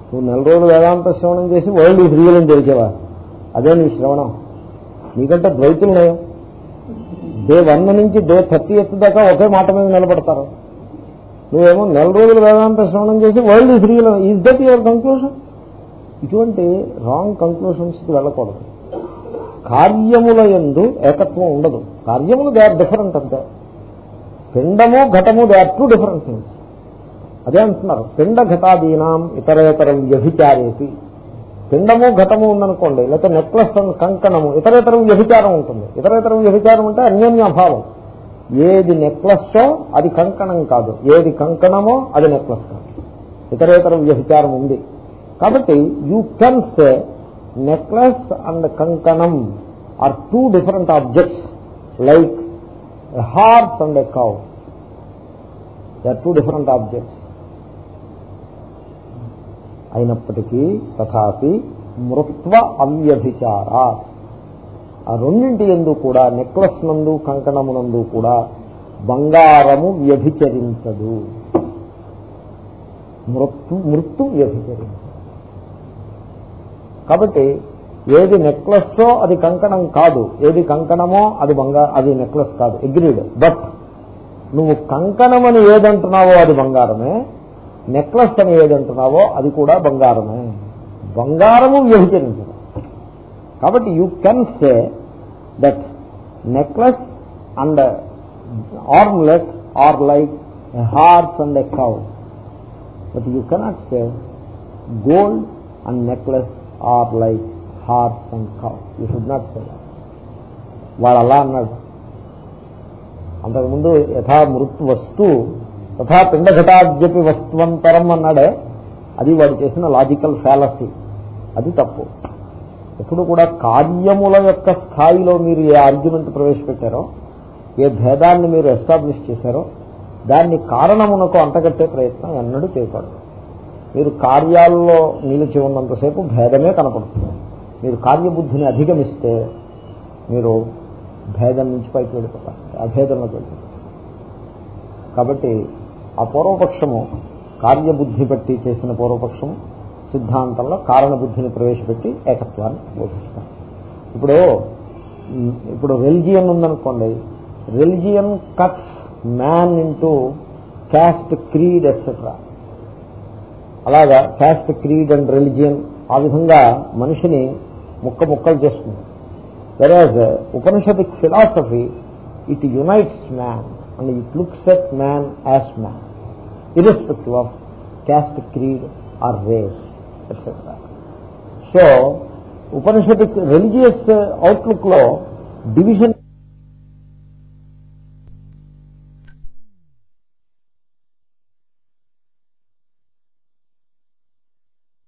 నువ్వు నెల రోజులు వేదాంత శ్రవణం చేసి వరల్డ్ ఇస్ రియల్ అని తెలిసేవా? అదే నీ శ్రవణం. నీకంటే ద్వైతులు నయం డే వన్ నుంచి డే థర్టీ ఎయిత్ దాకా ఒకే మాట మీద నిలబడతారు. నువ్వేమో నెల రోజులు వేదాంత శ్రవణం చేసి world is real. Is that your conclusion ఇటువంటి రాంగ్ కంక్లూషన్స్కి వెళ్ళకూడదు. కార్యముల ఎందు ఏకత్వం ఉండదు. కార్యములు దే ఆర్ డిఫరెంట్ అంతే. పిండము ఘటము they are two different things అదే అంటున్నారు. పిండ ఘటాదీనాం ఇతరేతరం వ్యభిచారేసి పిండము ఘటము ఉందనుకోండి లేకపోతే నెక్లెస్ అండ్ కంకణము ఇతరేతరం వ్యభిచారం ఉంటుంది. ఇతరేతరం వ్యభిచారం అంటే అన్యోన్యాభావం ఏది నెక్లెస్సో అది కంకణం కాదు. ఏది కంకణమో అది నెక్లెస్ కాదు. ఇతరేతరం వ్యభిచారం ఉంది. కాబట్టి you can say necklace and కంకణం are two different objects like horse and a cow they are two different objects అయినప్పటికీ తథాపి మృత్వ అవ్యభిచార ఆ రెండింటి ఎందు కూడా నెక్లెస్ నందు కంకణమునందు కూడా బంగారము వ్యభిచరించదు. మృత్యు మృత్యు వ్యభిచరించదు. కాబట్టి ఏది నెక్లెస్సో అది కంకణం కాదు. ఏది కంకణమో అది బంగారం అది నెక్లెస్ కాదు. అగ్రీడ్. బట్ నువ్వు కంకణం అని ఏదంటున్నావో అది బంగారమే. నెక్లెస్ అని ఏదంటున్నావో అది కూడా బంగారమే. బంగారము వ్యభిచరించదు. కాబట్టి you can say that necklace and armlet are like a horse and a cow but you cannot say gold and necklace are like horse and cow you should not say వాడు అలా అన్నాడు. అంతకుముందు యథా మృత్ వస్తు తథా పిండఘటాద్యపి వస్తువంతరం అన్నాడే అది వాడు చేసిన లాజికల్ ఫ్యాలసీ అది తప్పు. ఎప్పుడు కూడా కార్యముల యొక్క స్థాయిలో మీరు ఏ ఆర్గ్యుమెంట్ ప్రవేశపెట్టారో ఏ భేదాన్ని మీరు ఎస్టాబ్లిష్ చేశారో దాన్ని కారణమునకు అంటగట్టే ప్రయత్నం ఎన్నడూ చేయకూడదు. మీరు కార్యాల్లో నిలిచి ఉన్నంతసేపు భేదమే కనపడుతుంది. మీరు కార్యబుద్ధిని అధిగమిస్తే మీరు భేదం నుంచి పైకి వెళ్ళిపోతారు అభేదంలోకి వెళ్ళిపోతారు. కాబట్టి ఆ పూర్వపక్షము కార్యబుద్ధి బట్టి చేసిన పూర్వపక్షము సిద్ధాంతంలో కారణబుద్ధిని ప్రవేశపెట్టి ఏకత్వాన్ని బోధిస్తాం ఇప్పుడు ఇప్పుడు రెలిజియన్ ఉందనుకోండి. Religion cuts man into caste creed etcetera అలాగా క్యాస్ట్ క్రీడ్ అండ్ రిలిజియన్ ఆ విధంగా మనిషిని ముక్క ముక్కలు చేస్తుంది. Whereas Upanishadic philosophy it unites man and it looks at man as man irrespective of caste creed or race etcetera so Upanishad religious అవుట్లుక్లో division